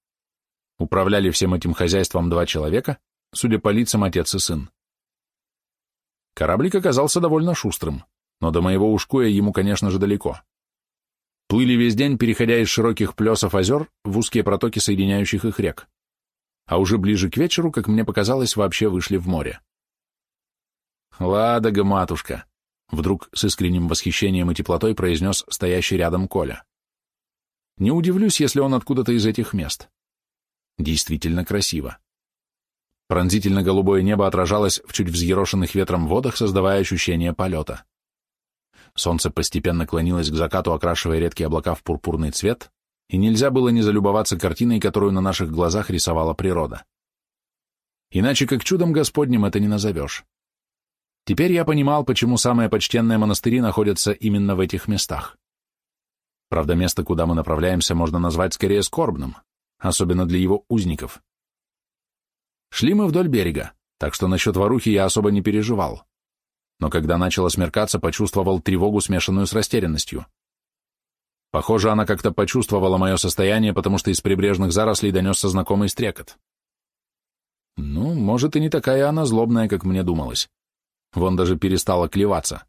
Управляли всем этим хозяйством два человека, судя по лицам, отец и сын. Кораблик оказался довольно шустрым, но до моего ушкуя ему, конечно же, далеко. Плыли весь день, переходя из широких плесов озер в узкие протоки соединяющих их рек. А уже ближе к вечеру, как мне показалось, вообще вышли в море. «Ладога, матушка!» — вдруг с искренним восхищением и теплотой произнес стоящий рядом Коля. «Не удивлюсь, если он откуда-то из этих мест. Действительно красиво. Пронзительно-голубое небо отражалось в чуть взъерошенных ветром водах, создавая ощущение полета. Солнце постепенно клонилось к закату, окрашивая редкие облака в пурпурный цвет, и нельзя было не залюбоваться картиной, которую на наших глазах рисовала природа. Иначе как чудом Господним это не назовешь. Теперь я понимал, почему самые почтенные монастыри находятся именно в этих местах. Правда, место, куда мы направляемся, можно назвать скорее скорбным, особенно для его узников. Шли мы вдоль берега, так что насчет Варухи я особо не переживал. Но когда начало смеркаться, почувствовал тревогу, смешанную с растерянностью. Похоже, она как-то почувствовала мое состояние, потому что из прибрежных зарослей донесся знакомый стрекот. Ну, может, и не такая она злобная, как мне думалось. Вон даже перестала клеваться.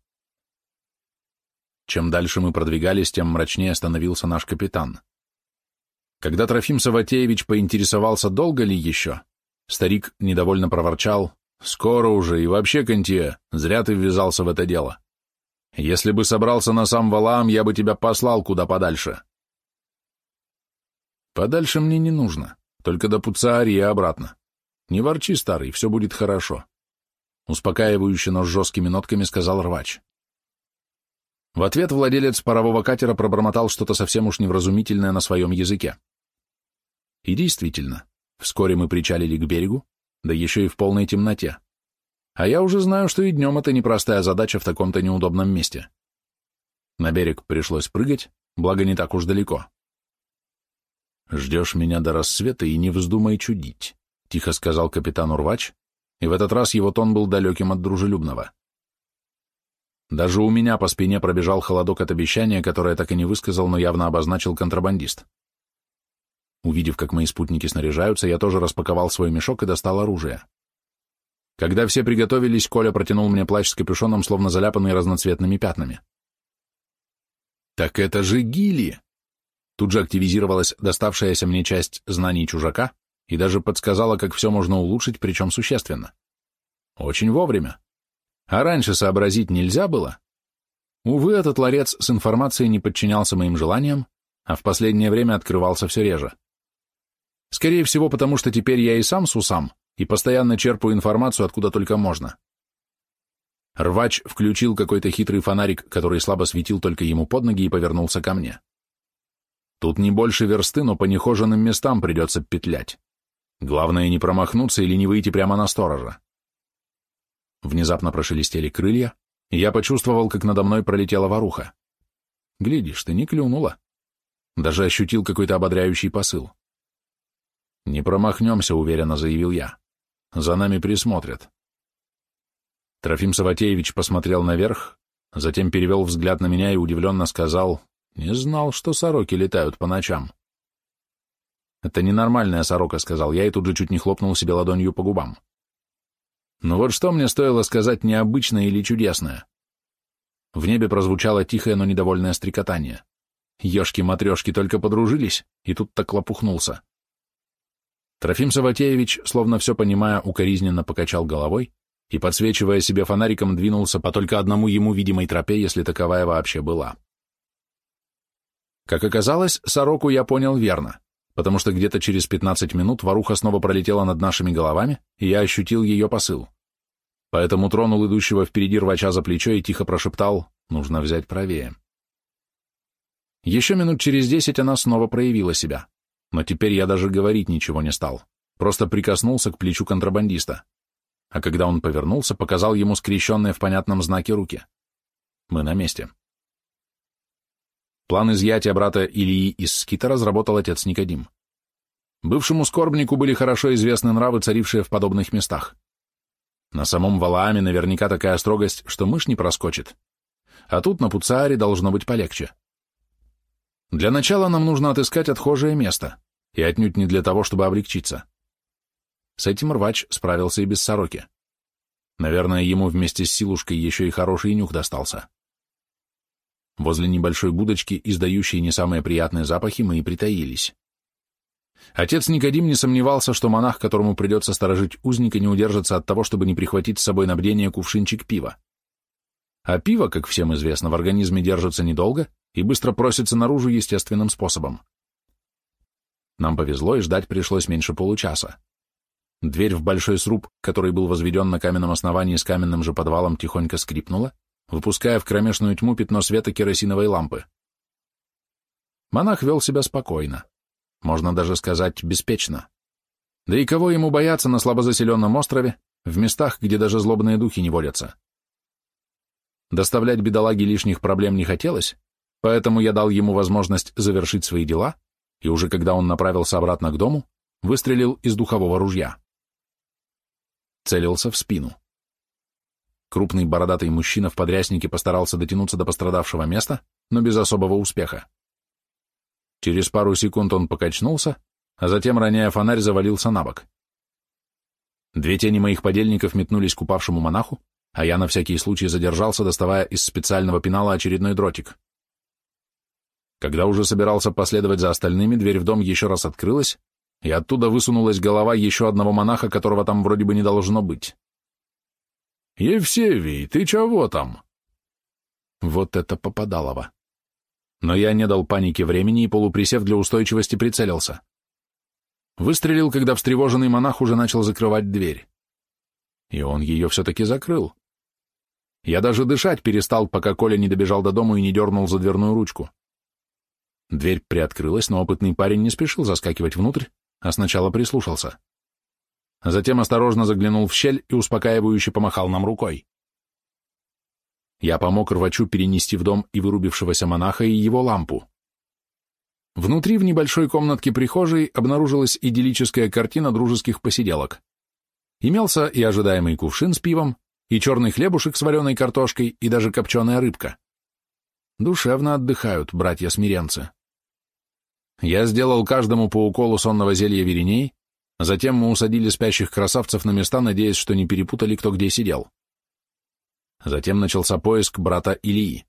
Чем дальше мы продвигались, тем мрачнее становился наш капитан. Когда Трофим Саватеевич поинтересовался, долго ли еще, Старик недовольно проворчал. «Скоро уже, и вообще, Кантия, зря ты ввязался в это дело. Если бы собрался на сам Валаам, я бы тебя послал куда подальше». «Подальше мне не нужно, только до Пуцаари и обратно. Не ворчи, старый, все будет хорошо», — успокаивающе, но с жесткими нотками сказал рвач. В ответ владелец парового катера пробормотал что-то совсем уж невразумительное на своем языке. И действительно, Вскоре мы причалили к берегу, да еще и в полной темноте. А я уже знаю, что и днем это непростая задача в таком-то неудобном месте. На берег пришлось прыгать, благо не так уж далеко. «Ждешь меня до рассвета и не вздумай чудить», — тихо сказал капитан Урвач, и в этот раз его тон был далеким от дружелюбного. Даже у меня по спине пробежал холодок от обещания, которое так и не высказал, но явно обозначил контрабандист. Увидев, как мои спутники снаряжаются, я тоже распаковал свой мешок и достал оружие. Когда все приготовились, Коля протянул мне плащ с капюшоном, словно заляпанный разноцветными пятнами. «Так это же Гили!» Тут же активизировалась доставшаяся мне часть знаний чужака и даже подсказала, как все можно улучшить, причем существенно. Очень вовремя. А раньше сообразить нельзя было? Увы, этот ларец с информацией не подчинялся моим желаниям, а в последнее время открывался все реже. Скорее всего, потому что теперь я и сам сусам, и постоянно черпаю информацию откуда только можно. Рвач включил какой-то хитрый фонарик, который слабо светил только ему под ноги, и повернулся ко мне. Тут не больше версты, но по нехоженным местам придется петлять. Главное не промахнуться или не выйти прямо на сторожа. Внезапно прошелестели крылья, и я почувствовал, как надо мной пролетела воруха. Глядишь, ты не клюнула. Даже ощутил какой-то ободряющий посыл. «Не промахнемся», — уверенно заявил я. «За нами присмотрят». Трофим Саватеевич посмотрел наверх, затем перевел взгляд на меня и удивленно сказал, «Не знал, что сороки летают по ночам». «Это ненормальная сорока», — сказал я и тут же чуть не хлопнул себе ладонью по губам. Но вот что мне стоило сказать необычное или чудесное? В небе прозвучало тихое, но недовольное стрекотание. Ёшки-матрёшки только подружились, и тут так лопухнулся. Трофим Саватеевич, словно все понимая, укоризненно покачал головой и, подсвечивая себе фонариком, двинулся по только одному ему видимой тропе, если таковая вообще была. Как оказалось, сороку я понял верно, потому что где-то через 15 минут воруха снова пролетела над нашими головами, и я ощутил ее посыл. Поэтому тронул идущего впереди рвача за плечо и тихо прошептал «нужно взять правее». Еще минут через десять она снова проявила себя но теперь я даже говорить ничего не стал, просто прикоснулся к плечу контрабандиста. А когда он повернулся, показал ему скрещенные в понятном знаке руки. Мы на месте. План изъятия брата Ильи из скита разработал отец Никодим. Бывшему скорбнику были хорошо известны нравы, царившие в подобных местах. На самом Валааме наверняка такая строгость, что мышь не проскочит. А тут на Пуцааре должно быть полегче. Для начала нам нужно отыскать отхожее место, и отнюдь не для того, чтобы облегчиться. С этим рвач справился и без сороки. Наверное, ему вместе с силушкой еще и хороший нюх достался. Возле небольшой будочки, издающей не самые приятные запахи, мы и притаились. Отец Никодим не сомневался, что монах, которому придется сторожить узника, не удержится от того, чтобы не прихватить с собой на бдение кувшинчик пива. А пиво, как всем известно, в организме держится недолго и быстро просится наружу естественным способом. Нам повезло, и ждать пришлось меньше получаса. Дверь в большой сруб, который был возведен на каменном основании с каменным же подвалом, тихонько скрипнула, выпуская в кромешную тьму пятно света керосиновой лампы. Монах вел себя спокойно можно даже сказать, беспечно. Да и кого ему бояться на слабозаселенном острове, в местах, где даже злобные духи не водятся? Доставлять бедолаге лишних проблем не хотелось, поэтому я дал ему возможность завершить свои дела, и уже когда он направился обратно к дому, выстрелил из духового ружья. Целился в спину. Крупный бородатый мужчина в подряснике постарался дотянуться до пострадавшего места, но без особого успеха. Через пару секунд он покачнулся, а затем, роняя фонарь, завалился на бок. Две тени моих подельников метнулись к упавшему монаху, а я на всякий случай задержался, доставая из специального пенала очередной дротик. Когда уже собирался последовать за остальными, дверь в дом еще раз открылась, и оттуда высунулась голова еще одного монаха, которого там вроде бы не должно быть. «Евсевий, ты чего там?» Вот это попадалово но я не дал панике времени и, полуприсев для устойчивости, прицелился. Выстрелил, когда встревоженный монах уже начал закрывать дверь. И он ее все-таки закрыл. Я даже дышать перестал, пока Коля не добежал до дома и не дернул за дверную ручку. Дверь приоткрылась, но опытный парень не спешил заскакивать внутрь, а сначала прислушался. Затем осторожно заглянул в щель и успокаивающе помахал нам рукой. Я помог рвачу перенести в дом и вырубившегося монаха и его лампу. Внутри в небольшой комнатке прихожей обнаружилась идиллическая картина дружеских посиделок. Имелся и ожидаемый кувшин с пивом, и черный хлебушек с вареной картошкой, и даже копченая рыбка. Душевно отдыхают братья-смиренцы. Я сделал каждому по уколу сонного зелья вереней, затем мы усадили спящих красавцев на места, надеясь, что не перепутали, кто где сидел. Затем начался поиск брата Ильи.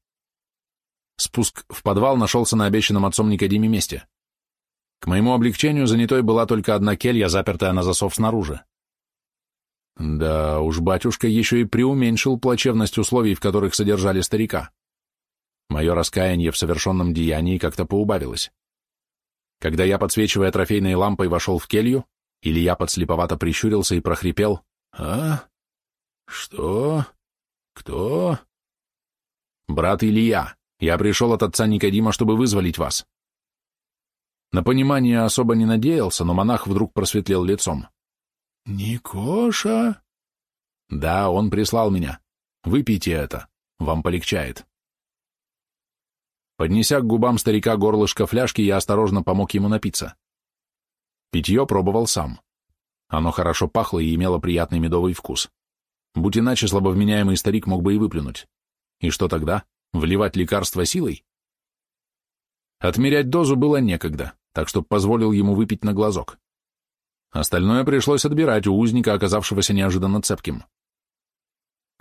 Спуск в подвал нашелся на обещанном отцом Никодиме месте. К моему облегчению занятой была только одна келья, запертая на засов снаружи. Да уж, батюшка еще и преуменьшил плачевность условий, в которых содержали старика. Мое раскаяние в совершенном деянии как-то поубавилось. Когда я, подсвечивая трофейной лампой, вошел в келью, Илья подслеповато прищурился и прохрипел «А? Что?» «Кто?» «Брат Илья. Я пришел от отца Никодима, чтобы вызволить вас». На понимание особо не надеялся, но монах вдруг просветлел лицом. «Никоша?» «Да, он прислал меня. Выпейте это. Вам полегчает». Поднеся к губам старика горлышко фляжки, я осторожно помог ему напиться. Питье пробовал сам. Оно хорошо пахло и имело приятный медовый вкус. Будь иначе, слабовменяемый старик мог бы и выплюнуть. И что тогда? Вливать лекарство силой? Отмерять дозу было некогда, так что позволил ему выпить на глазок. Остальное пришлось отбирать у узника, оказавшегося неожиданно цепким.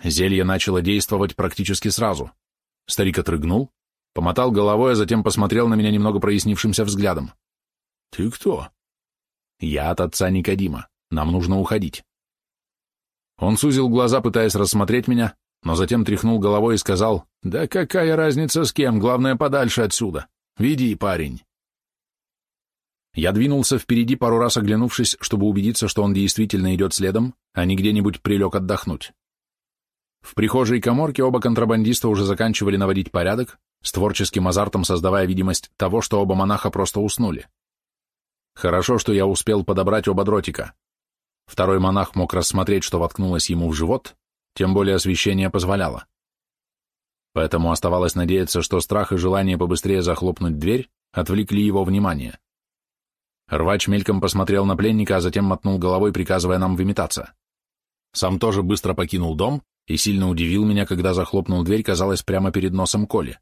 Зелье начало действовать практически сразу. Старик отрыгнул, помотал головой, а затем посмотрел на меня немного прояснившимся взглядом. «Ты кто?» «Я от отца Никодима. Нам нужно уходить». Он сузил глаза, пытаясь рассмотреть меня, но затем тряхнул головой и сказал, «Да какая разница с кем, главное подальше отсюда. Веди, парень». Я двинулся впереди, пару раз оглянувшись, чтобы убедиться, что он действительно идет следом, а не где-нибудь прилег отдохнуть. В прихожей коморке оба контрабандиста уже заканчивали наводить порядок, с творческим азартом создавая видимость того, что оба монаха просто уснули. Хорошо, что я успел подобрать оба дротика. Второй монах мог рассмотреть, что воткнулось ему в живот, тем более освещение позволяло. Поэтому оставалось надеяться, что страх и желание побыстрее захлопнуть дверь отвлекли его внимание. Рвач мельком посмотрел на пленника, а затем мотнул головой, приказывая нам выметаться. Сам тоже быстро покинул дом и сильно удивил меня, когда захлопнул дверь, казалось, прямо перед носом Коли.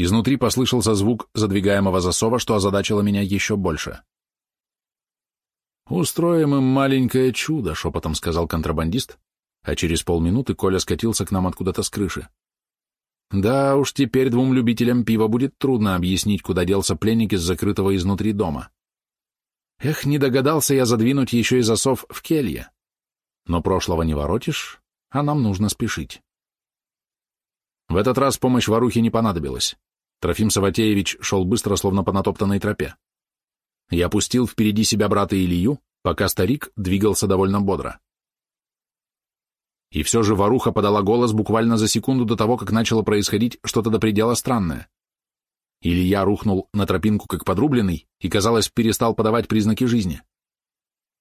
Изнутри послышался звук задвигаемого засова, что озадачило меня еще больше. «Устроим им маленькое чудо», — шепотом сказал контрабандист, а через полминуты Коля скатился к нам откуда-то с крыши. Да уж, теперь двум любителям пива будет трудно объяснить, куда делся пленник из закрытого изнутри дома. Эх, не догадался я задвинуть еще и засов в келье. Но прошлого не воротишь, а нам нужно спешить. В этот раз помощь ворухе не понадобилась. Трофим Саватеевич шел быстро, словно по натоптанной тропе. Я опустил впереди себя брата Илью, пока старик двигался довольно бодро. И все же воруха подала голос буквально за секунду до того, как начало происходить что-то до предела странное. Илья рухнул на тропинку как подрубленный и, казалось, перестал подавать признаки жизни.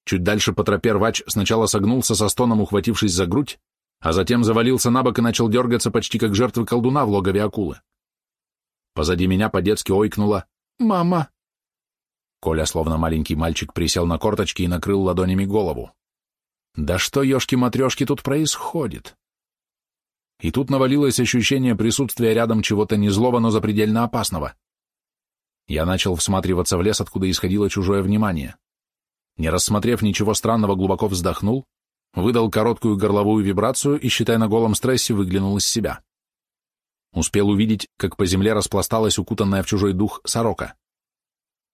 Чуть дальше по тропе рвач сначала согнулся со стоном, ухватившись за грудь, а затем завалился на бок и начал дергаться почти как жертвы колдуна в логове акулы. Позади меня по-детски ойкнула «Мама!». Коля, словно маленький мальчик, присел на корточки и накрыл ладонями голову. Да что, ешки-матрешки, тут происходит? И тут навалилось ощущение присутствия рядом чего-то не злого, но запредельно опасного. Я начал всматриваться в лес, откуда исходило чужое внимание. Не рассмотрев ничего странного, глубоко вздохнул, выдал короткую горловую вибрацию и, считая на голом стрессе, выглянул из себя. Успел увидеть, как по земле распласталась укутанная в чужой дух сорока.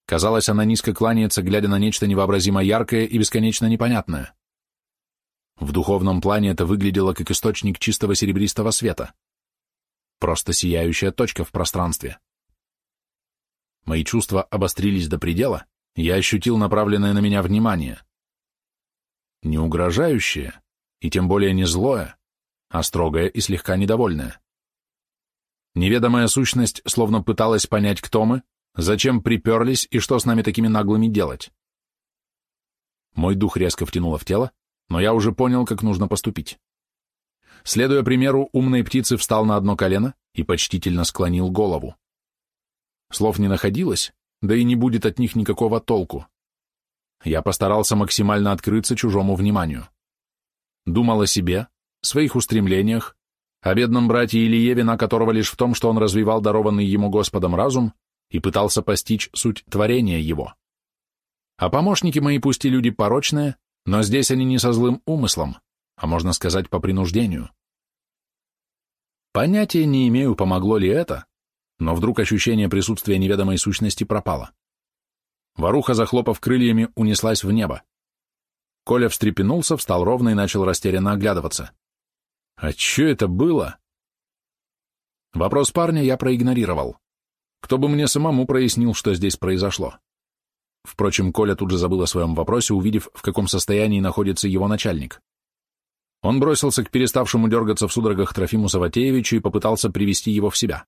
Казалось, она низко кланяется, глядя на нечто невообразимо яркое и бесконечно непонятное. В духовном плане это выглядело как источник чистого серебристого света. Просто сияющая точка в пространстве. Мои чувства обострились до предела, я ощутил направленное на меня внимание. Не угрожающее, и тем более не злое, а строгое и слегка недовольное. Неведомая сущность словно пыталась понять, кто мы, зачем приперлись и что с нами такими наглыми делать. Мой дух резко втянуло в тело, но я уже понял, как нужно поступить. Следуя примеру, умной птицы встал на одно колено и почтительно склонил голову. Слов не находилось, да и не будет от них никакого толку. Я постарался максимально открыться чужому вниманию. Думал о себе, своих устремлениях, о бедном брате Илье, вина которого лишь в том, что он развивал дарованный ему Господом разум и пытался постичь суть творения его. А помощники мои пусть и люди порочные, но здесь они не со злым умыслом, а можно сказать, по принуждению. Понятия не имею, помогло ли это, но вдруг ощущение присутствия неведомой сущности пропало. Воруха, захлопав крыльями, унеслась в небо. Коля встрепенулся, встал ровно и начал растерянно оглядываться. А что это было? Вопрос парня я проигнорировал. Кто бы мне самому прояснил, что здесь произошло. Впрочем, Коля тут же забыл о своем вопросе, увидев, в каком состоянии находится его начальник. Он бросился к переставшему дергаться в судорогах Трофиму Саватеевичу и попытался привести его в себя.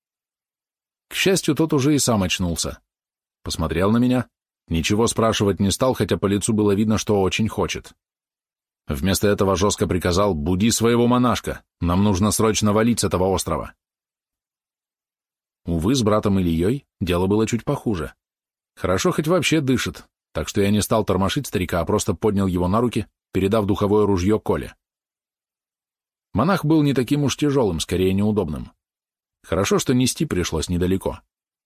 К счастью, тот уже и сам очнулся. Посмотрел на меня, ничего спрашивать не стал, хотя по лицу было видно, что очень хочет. Вместо этого жестко приказал «Буди своего монашка, нам нужно срочно валить с этого острова». Увы, с братом Ильей дело было чуть похуже. Хорошо хоть вообще дышит, так что я не стал тормошить старика, а просто поднял его на руки, передав духовое ружье Коле. Монах был не таким уж тяжелым, скорее неудобным. Хорошо, что нести пришлось недалеко.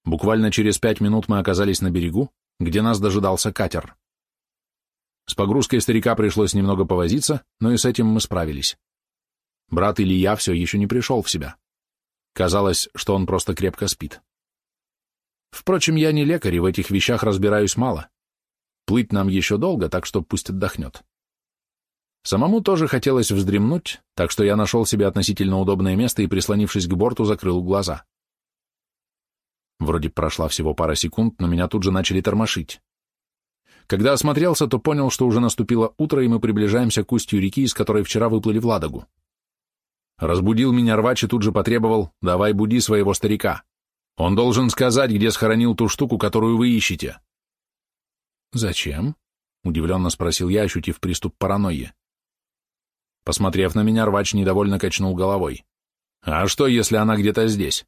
Буквально через пять минут мы оказались на берегу, где нас дожидался катер. С погрузкой старика пришлось немного повозиться, но и с этим мы справились. Брат Илья все еще не пришел в себя. Казалось, что он просто крепко спит. Впрочем, я не лекарь, и в этих вещах разбираюсь мало. Плыть нам еще долго, так что пусть отдохнет. Самому тоже хотелось вздремнуть, так что я нашел себе относительно удобное место и, прислонившись к борту, закрыл глаза. Вроде прошла всего пара секунд, но меня тут же начали тормошить. Когда осмотрелся, то понял, что уже наступило утро, и мы приближаемся к устью реки, из которой вчера выплыли в Ладогу. Разбудил меня рвач и тут же потребовал «давай буди своего старика». Он должен сказать, где схоронил ту штуку, которую вы ищете. Зачем? Удивленно спросил я, ощутив приступ паранойи. Посмотрев на меня, рвач недовольно качнул головой. А что, если она где-то здесь?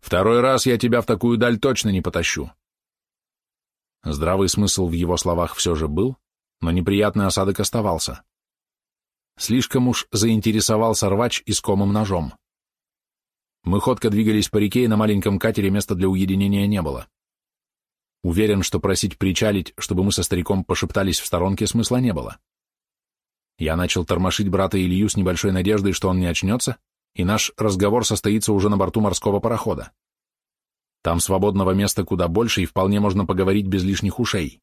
Второй раз я тебя в такую даль точно не потащу. Здравый смысл в его словах все же был, но неприятный осадок оставался. Слишком уж заинтересовался рвач искомым ножом. Мы ходко двигались по реке, и на маленьком катере места для уединения не было. Уверен, что просить причалить, чтобы мы со стариком пошептались в сторонке, смысла не было. Я начал тормошить брата Илью с небольшой надеждой, что он не очнется, и наш разговор состоится уже на борту морского парохода. Там свободного места куда больше, и вполне можно поговорить без лишних ушей.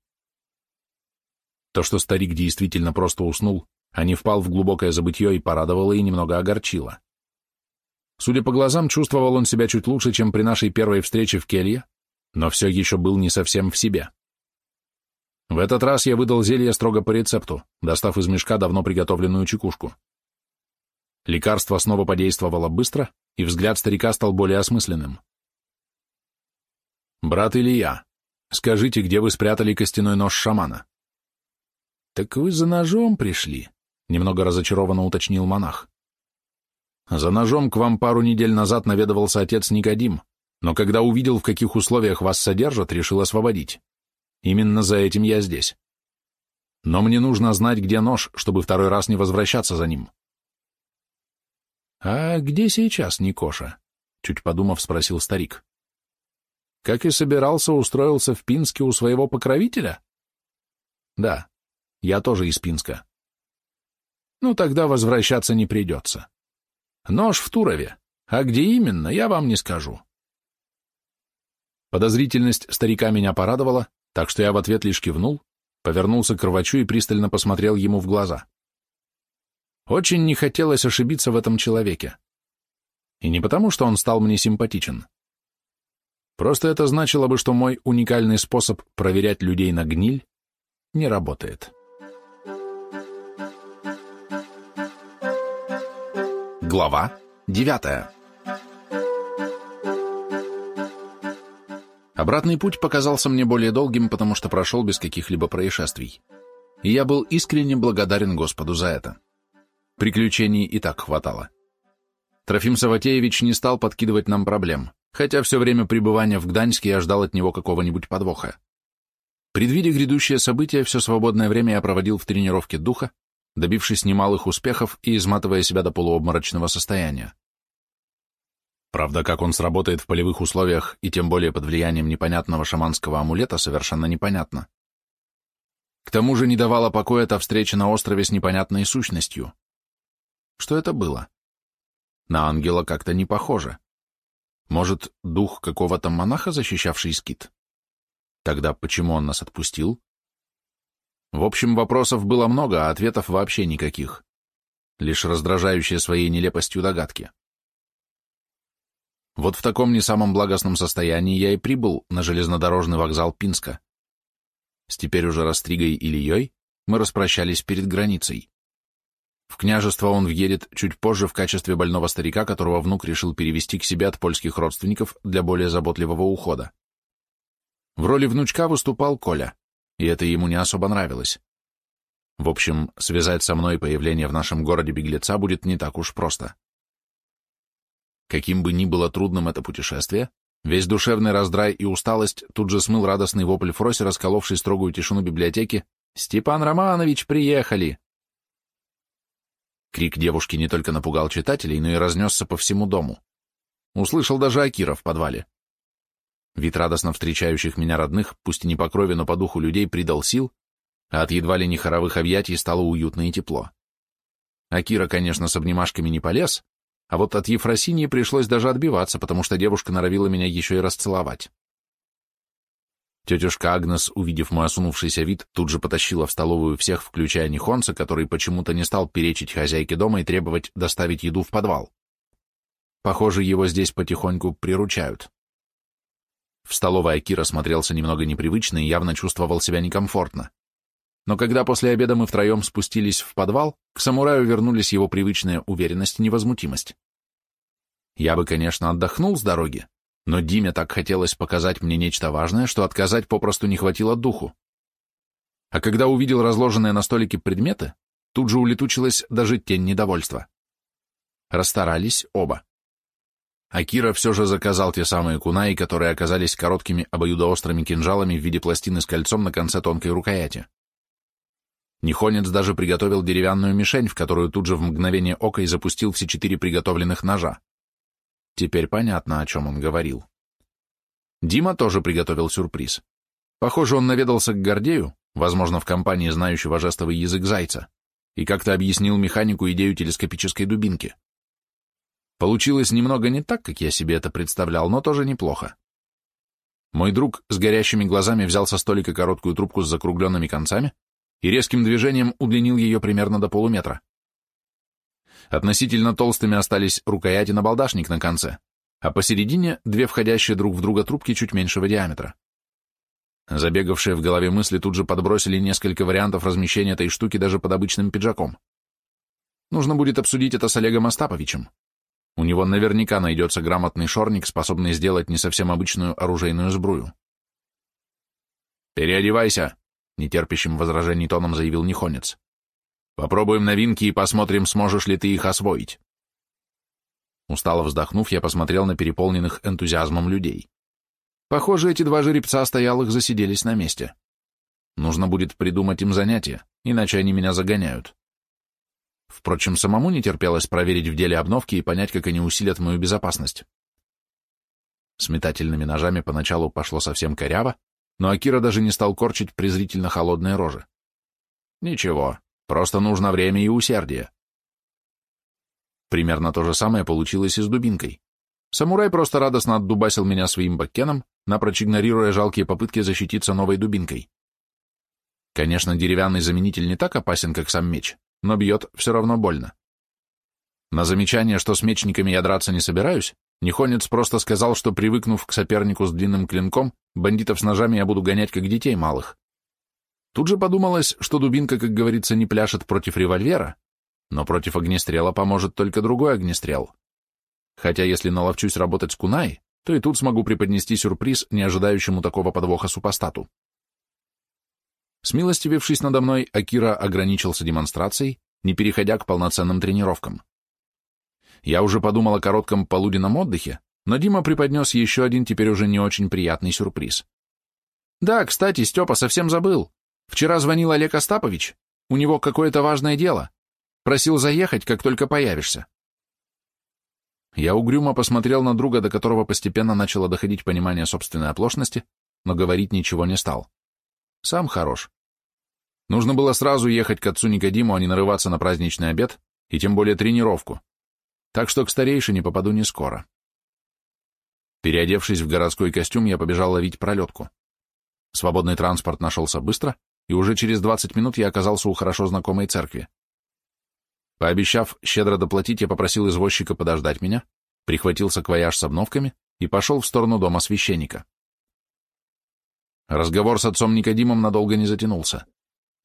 То, что старик действительно просто уснул, а не впал в глубокое забытье, и порадовало, и немного огорчило. Судя по глазам, чувствовал он себя чуть лучше, чем при нашей первой встрече в келье, но все еще был не совсем в себе. В этот раз я выдал зелье строго по рецепту, достав из мешка давно приготовленную чекушку. Лекарство снова подействовало быстро, и взгляд старика стал более осмысленным. «Брат Илья, скажите, где вы спрятали костяной нож шамана?» «Так вы за ножом пришли», — немного разочарованно уточнил монах. «За ножом к вам пару недель назад наведывался отец Никодим, но когда увидел, в каких условиях вас содержат, решил освободить. Именно за этим я здесь. Но мне нужно знать, где нож, чтобы второй раз не возвращаться за ним. «А где сейчас Никоша?» — чуть подумав, спросил старик. «Как и собирался, устроился в Пинске у своего покровителя?» «Да, я тоже из Пинска». «Ну, тогда возвращаться не придется. Нож в Турове, а где именно, я вам не скажу». Подозрительность старика меня порадовала, так что я в ответ лишь кивнул, повернулся к рвачу и пристально посмотрел ему в глаза. Очень не хотелось ошибиться в этом человеке. И не потому, что он стал мне симпатичен. Просто это значило бы, что мой уникальный способ проверять людей на гниль не работает. Глава девятая Обратный путь показался мне более долгим, потому что прошел без каких-либо происшествий. И я был искренне благодарен Господу за это. Приключений и так хватало. Трофим Саватеевич не стал подкидывать нам проблем, хотя все время пребывания в Гданьске я ждал от него какого-нибудь подвоха. Предвидя грядущее событие, все свободное время я проводил в тренировке духа, добившись немалых успехов и изматывая себя до полуобморочного состояния. Правда, как он сработает в полевых условиях и тем более под влиянием непонятного шаманского амулета, совершенно непонятно. К тому же не давала покоя та встреча на острове с непонятной сущностью. Что это было? На ангела как-то не похоже. Может, дух какого-то монаха, защищавший скит? Тогда почему он нас отпустил? В общем, вопросов было много, а ответов вообще никаких. Лишь раздражающие своей нелепостью догадки. Вот в таком не самом благостном состоянии я и прибыл на железнодорожный вокзал Пинска. С теперь уже Растригой и Ильей мы распрощались перед границей. В княжество он въедет чуть позже в качестве больного старика, которого внук решил перевести к себе от польских родственников для более заботливого ухода. В роли внучка выступал Коля, и это ему не особо нравилось. В общем, связать со мной появление в нашем городе беглеца будет не так уж просто. Каким бы ни было трудным это путешествие, весь душевный раздрай и усталость тут же смыл радостный вопль Фроси, расколовший строгую тишину библиотеки «Степан Романович, приехали!» Крик девушки не только напугал читателей, но и разнесся по всему дому. Услышал даже Акира в подвале. Вид радостно встречающих меня родных, пусть и не по крови, но по духу людей, придал сил, а от едва ли не хоровых объятий стало уютно и тепло. Акира, конечно, с обнимашками не полез, а вот от Ефросинии пришлось даже отбиваться, потому что девушка норовила меня еще и расцеловать. Тетюшка Агнес, увидев мой осунувшийся вид, тут же потащила в столовую всех, включая Нихонца, который почему-то не стал перечить хозяйке дома и требовать доставить еду в подвал. Похоже, его здесь потихоньку приручают. В столовой Акира смотрелся немного непривычно и явно чувствовал себя некомфортно. Но когда после обеда мы втроем спустились в подвал, к самураю вернулись его привычная уверенность и невозмутимость. Я бы, конечно, отдохнул с дороги, но Диме так хотелось показать мне нечто важное, что отказать попросту не хватило духу. А когда увидел разложенные на столике предметы, тут же улетучилась даже тень недовольства. Расстарались оба. Акира все же заказал те самые кунаи, которые оказались короткими обоюдоострыми кинжалами в виде пластины с кольцом на конце тонкой рукояти. Нихонец даже приготовил деревянную мишень, в которую тут же в мгновение ока и запустил все четыре приготовленных ножа. Теперь понятно, о чем он говорил. Дима тоже приготовил сюрприз. Похоже, он наведался к Гордею, возможно, в компании знающего жестовый язык зайца, и как-то объяснил механику идею телескопической дубинки. Получилось немного не так, как я себе это представлял, но тоже неплохо. Мой друг с горящими глазами взял со столика короткую трубку с закругленными концами и резким движением удлинил ее примерно до полуметра. Относительно толстыми остались рукояти на балдашник на конце, а посередине две входящие друг в друга трубки чуть меньшего диаметра. Забегавшие в голове мысли тут же подбросили несколько вариантов размещения этой штуки даже под обычным пиджаком. Нужно будет обсудить это с Олегом Остаповичем. У него наверняка найдется грамотный шорник, способный сделать не совсем обычную оружейную сбрую. «Переодевайся», — нетерпящим возражений тоном заявил Нихонец. «Попробуем новинки и посмотрим, сможешь ли ты их освоить». Устало вздохнув, я посмотрел на переполненных энтузиазмом людей. Похоже, эти два жеребца стоялых засиделись на месте. Нужно будет придумать им занятие, иначе они меня загоняют. Впрочем, самому не терпелось проверить в деле обновки и понять, как они усилят мою безопасность. С метательными ножами поначалу пошло совсем коряво, но Акира даже не стал корчить презрительно холодные рожи. Ничего, просто нужно время и усердие. Примерно то же самое получилось и с дубинкой. Самурай просто радостно отдубасил меня своим баккеном, напрочь игнорируя жалкие попытки защититься новой дубинкой. Конечно, деревянный заменитель не так опасен, как сам меч, но бьет все равно больно. На замечание, что с мечниками я драться не собираюсь, Нихонец просто сказал, что, привыкнув к сопернику с длинным клинком, бандитов с ножами я буду гонять, как детей малых. Тут же подумалось, что дубинка, как говорится, не пляшет против револьвера, но против огнестрела поможет только другой огнестрел. Хотя если наловчусь работать с кунай, то и тут смогу преподнести сюрприз не ожидающему такого подвоха супостату. Смилостивившись надо мной, Акира ограничился демонстрацией, не переходя к полноценным тренировкам. Я уже подумал о коротком полуденном отдыхе, но Дима преподнес еще один теперь уже не очень приятный сюрприз. «Да, кстати, Степа совсем забыл. Вчера звонил Олег Остапович. У него какое-то важное дело. Просил заехать, как только появишься. Я угрюмо посмотрел на друга, до которого постепенно начало доходить понимание собственной оплошности, но говорить ничего не стал. Сам хорош. Нужно было сразу ехать к отцу Никодиму, а не нарываться на праздничный обед, и тем более тренировку. Так что к старейшине попаду не скоро. Переодевшись в городской костюм, я побежал ловить пролетку. Свободный транспорт нашелся быстро, и уже через 20 минут я оказался у хорошо знакомой церкви. Пообещав щедро доплатить, я попросил извозчика подождать меня, прихватил саквояж с обновками и пошел в сторону дома священника. Разговор с отцом Никодимом надолго не затянулся.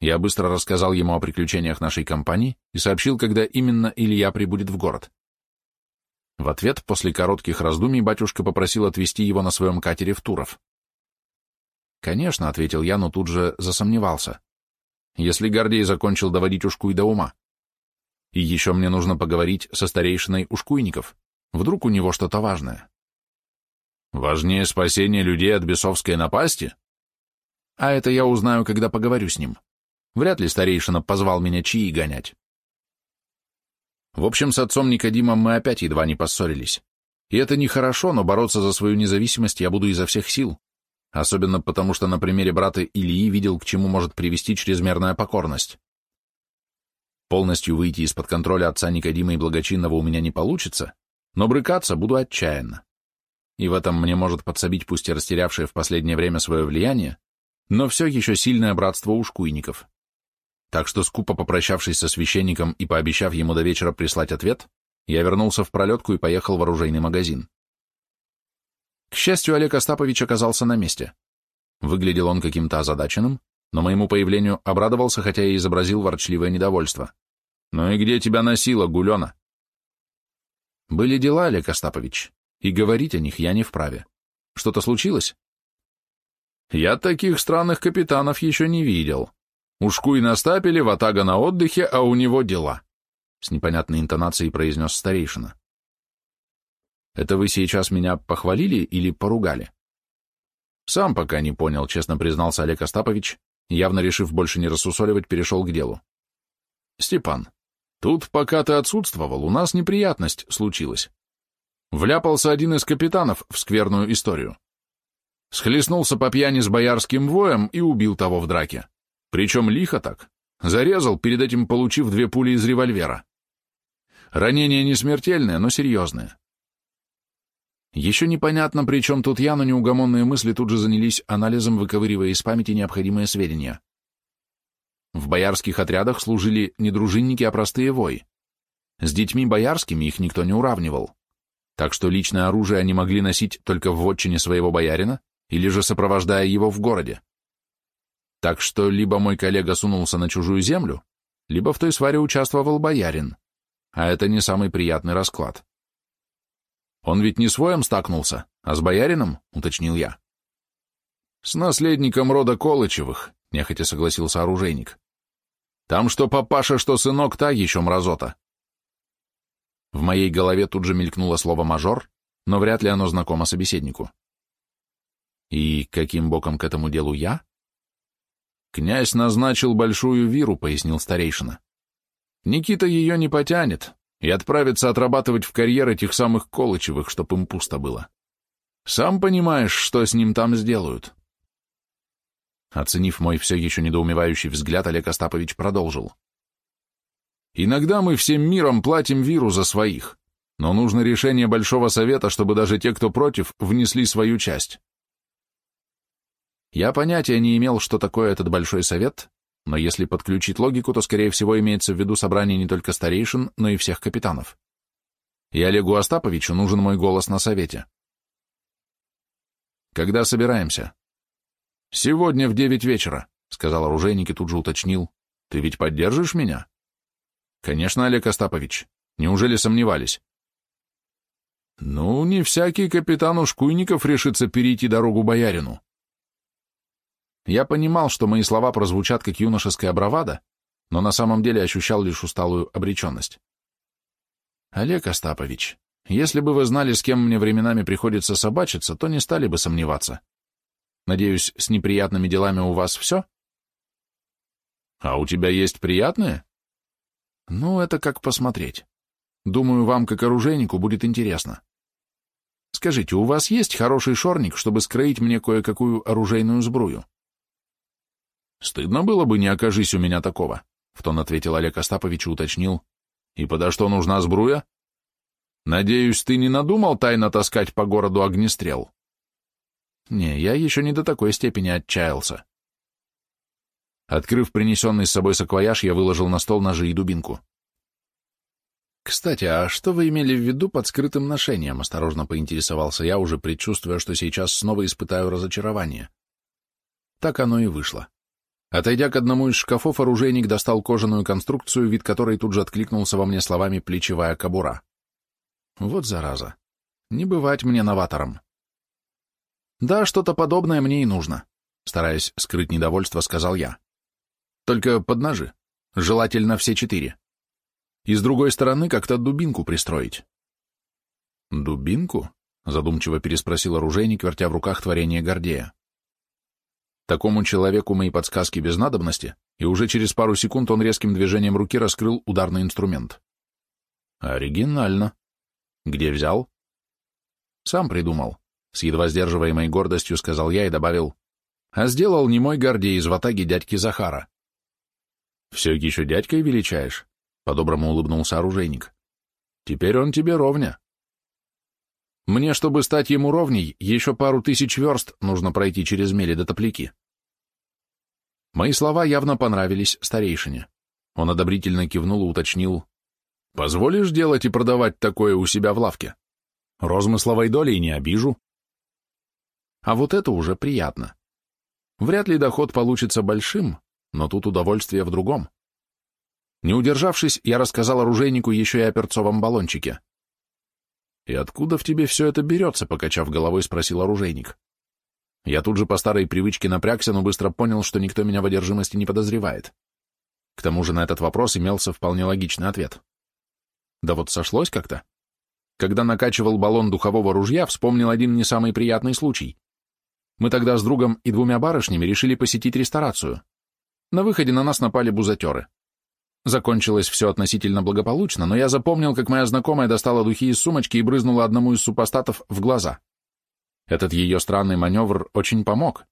Я быстро рассказал ему о приключениях нашей компании и сообщил, когда именно Илья прибудет в город. В ответ, после коротких раздумий, батюшка попросил отвезти его на своем катере в Туров. «Конечно», — ответил я, но тут же засомневался. «Если Гордей закончил доводить ушку и до ума, и еще мне нужно поговорить со старейшиной Ушкуйников. Вдруг у него что-то важное. Важнее спасения людей от бесовской напасти? А это я узнаю, когда поговорю с ним. Вряд ли старейшина позвал меня чаи гонять. В общем, с отцом Никодимом мы опять едва не поссорились. И это нехорошо, но бороться за свою независимость я буду изо всех сил. Особенно потому, что на примере брата Ильи видел, к чему может привести чрезмерная покорность. Полностью выйти из-под контроля отца Никодима и Благочинного у меня не получится, но брыкаться буду отчаянно. И в этом мне может подсобить пусть и растерявшее в последнее время свое влияние, но все еще сильное братство ушкуйников. Так что, скупо попрощавшись со священником и пообещав ему до вечера прислать ответ, я вернулся в пролетку и поехал в оружейный магазин. К счастью, Олег Остапович оказался на месте. Выглядел он каким-то озадаченным, но моему появлению обрадовался, хотя и изобразил ворчливое недовольство. «Ну и где тебя носило, гулена?» «Были дела, Олег Остапович, и говорить о них я не вправе. Что-то случилось?» «Я таких странных капитанов еще не видел. Ушку и настапили, ватага на отдыхе, а у него дела», — с непонятной интонацией произнес старейшина. Это вы сейчас меня похвалили или поругали? Сам пока не понял, честно признался Олег Остапович, явно решив больше не рассусоливать, перешел к делу. Степан, тут пока ты отсутствовал, у нас неприятность случилась. Вляпался один из капитанов в скверную историю. Схлестнулся по пьяни с боярским воем и убил того в драке. Причем лихо так. Зарезал, перед этим получив две пули из револьвера. Ранение не смертельное, но серьезное. Еще непонятно, при чем тут я, но неугомонные мысли тут же занялись анализом, выковыривая из памяти необходимые сведения. В боярских отрядах служили не дружинники, а простые вои. С детьми боярскими их никто не уравнивал. Так что личное оружие они могли носить только в вотчине своего боярина или же сопровождая его в городе. Так что либо мой коллега сунулся на чужую землю, либо в той сваре участвовал боярин, а это не самый приятный расклад. Он ведь не своим стакнулся, а с боярином, уточнил я. С наследником рода Колычевых, нехотя согласился оружейник. Там что папаша, что сынок, та еще мразота. В моей голове тут же мелькнуло слово «мажор», но вряд ли оно знакомо собеседнику. И каким боком к этому делу я? Князь назначил большую виру, пояснил старейшина. Никита ее не потянет, и отправиться отрабатывать в карьер этих самых Колычевых, чтоб им пусто было. Сам понимаешь, что с ним там сделают. Оценив мой все еще недоумевающий взгляд, Олег Остапович продолжил. Иногда мы всем миром платим виру за своих, но нужно решение Большого Совета, чтобы даже те, кто против, внесли свою часть. Я понятия не имел, что такое этот Большой Совет, но если подключить логику, то, скорее всего, имеется в виду собрание не только старейшин, но и всех капитанов. И Олегу Остаповичу нужен мой голос на совете. «Когда собираемся?» «Сегодня в девять вечера», — сказал оружейник и тут же уточнил. «Ты ведь поддержишь меня?» «Конечно, Олег Остапович. Неужели сомневались?» «Ну, не всякий капитан Ушкуйников решится перейти дорогу боярину», я понимал, что мои слова прозвучат как юношеская бравада, но на самом деле ощущал лишь усталую обреченность. Олег Остапович, если бы вы знали, с кем мне временами приходится собачиться, то не стали бы сомневаться. Надеюсь, с неприятными делами у вас все? А у тебя есть приятные? Ну, это как посмотреть. Думаю, вам, как оружейнику, будет интересно. Скажите, у вас есть хороший шорник, чтобы скроить мне кое-какую оружейную сбрую? Стыдно было бы, не окажись у меня такого, — в тон ответил Олег Остапович и уточнил. И подо что нужна сбруя? Надеюсь, ты не надумал тайно таскать по городу огнестрел? Не, я еще не до такой степени отчаялся. Открыв принесенный с собой саквояж, я выложил на стол ножи и дубинку. «Кстати, а что вы имели в виду под скрытым ношением?» — осторожно поинтересовался я, уже предчувствуя, что сейчас снова испытаю разочарование. Так оно и вышло. Отойдя к одному из шкафов, оружейник достал кожаную конструкцию, вид которой тут же откликнулся во мне словами «плечевая кобура». Вот зараза. Не бывать мне новатором. Да, что-то подобное мне и нужно, стараясь скрыть недовольство, сказал я. Только под ножи. Желательно все четыре. И с другой стороны как-то дубинку пристроить. Дубинку? Задумчиво переспросил оружейник, вертя в руках творение Гордея. Такому человеку мои подсказки без надобности, и уже через пару секунд он резким движением руки раскрыл ударный инструмент. Оригинально. Где взял? Сам придумал. С едва сдерживаемой гордостью сказал я и добавил, а сделал не мой Гордей из ватаги дядьки Захара. Все еще дядькой величаешь? По-доброму улыбнулся оружейник. Теперь он тебе ровня. Мне, чтобы стать ему ровней, еще пару тысяч верст нужно пройти через мели до топляки. Мои слова явно понравились старейшине. Он одобрительно кивнул и уточнил. «Позволишь делать и продавать такое у себя в лавке? Розмысловой долей не обижу». А вот это уже приятно. Вряд ли доход получится большим, но тут удовольствие в другом. Не удержавшись, я рассказал оружейнику еще и о перцовом баллончике. «И откуда в тебе все это берется?» — покачав головой, спросил оружейник. Я тут же по старой привычке напрягся, но быстро понял, что никто меня в одержимости не подозревает. К тому же на этот вопрос имелся вполне логичный ответ. Да вот сошлось как-то. Когда накачивал баллон духового ружья, вспомнил один не самый приятный случай. Мы тогда с другом и двумя барышнями решили посетить ресторацию. На выходе на нас напали бузатеры. Закончилось все относительно благополучно, но я запомнил, как моя знакомая достала духи из сумочки и брызнула одному из супостатов в глаза. Этот ее странный маневр очень помог.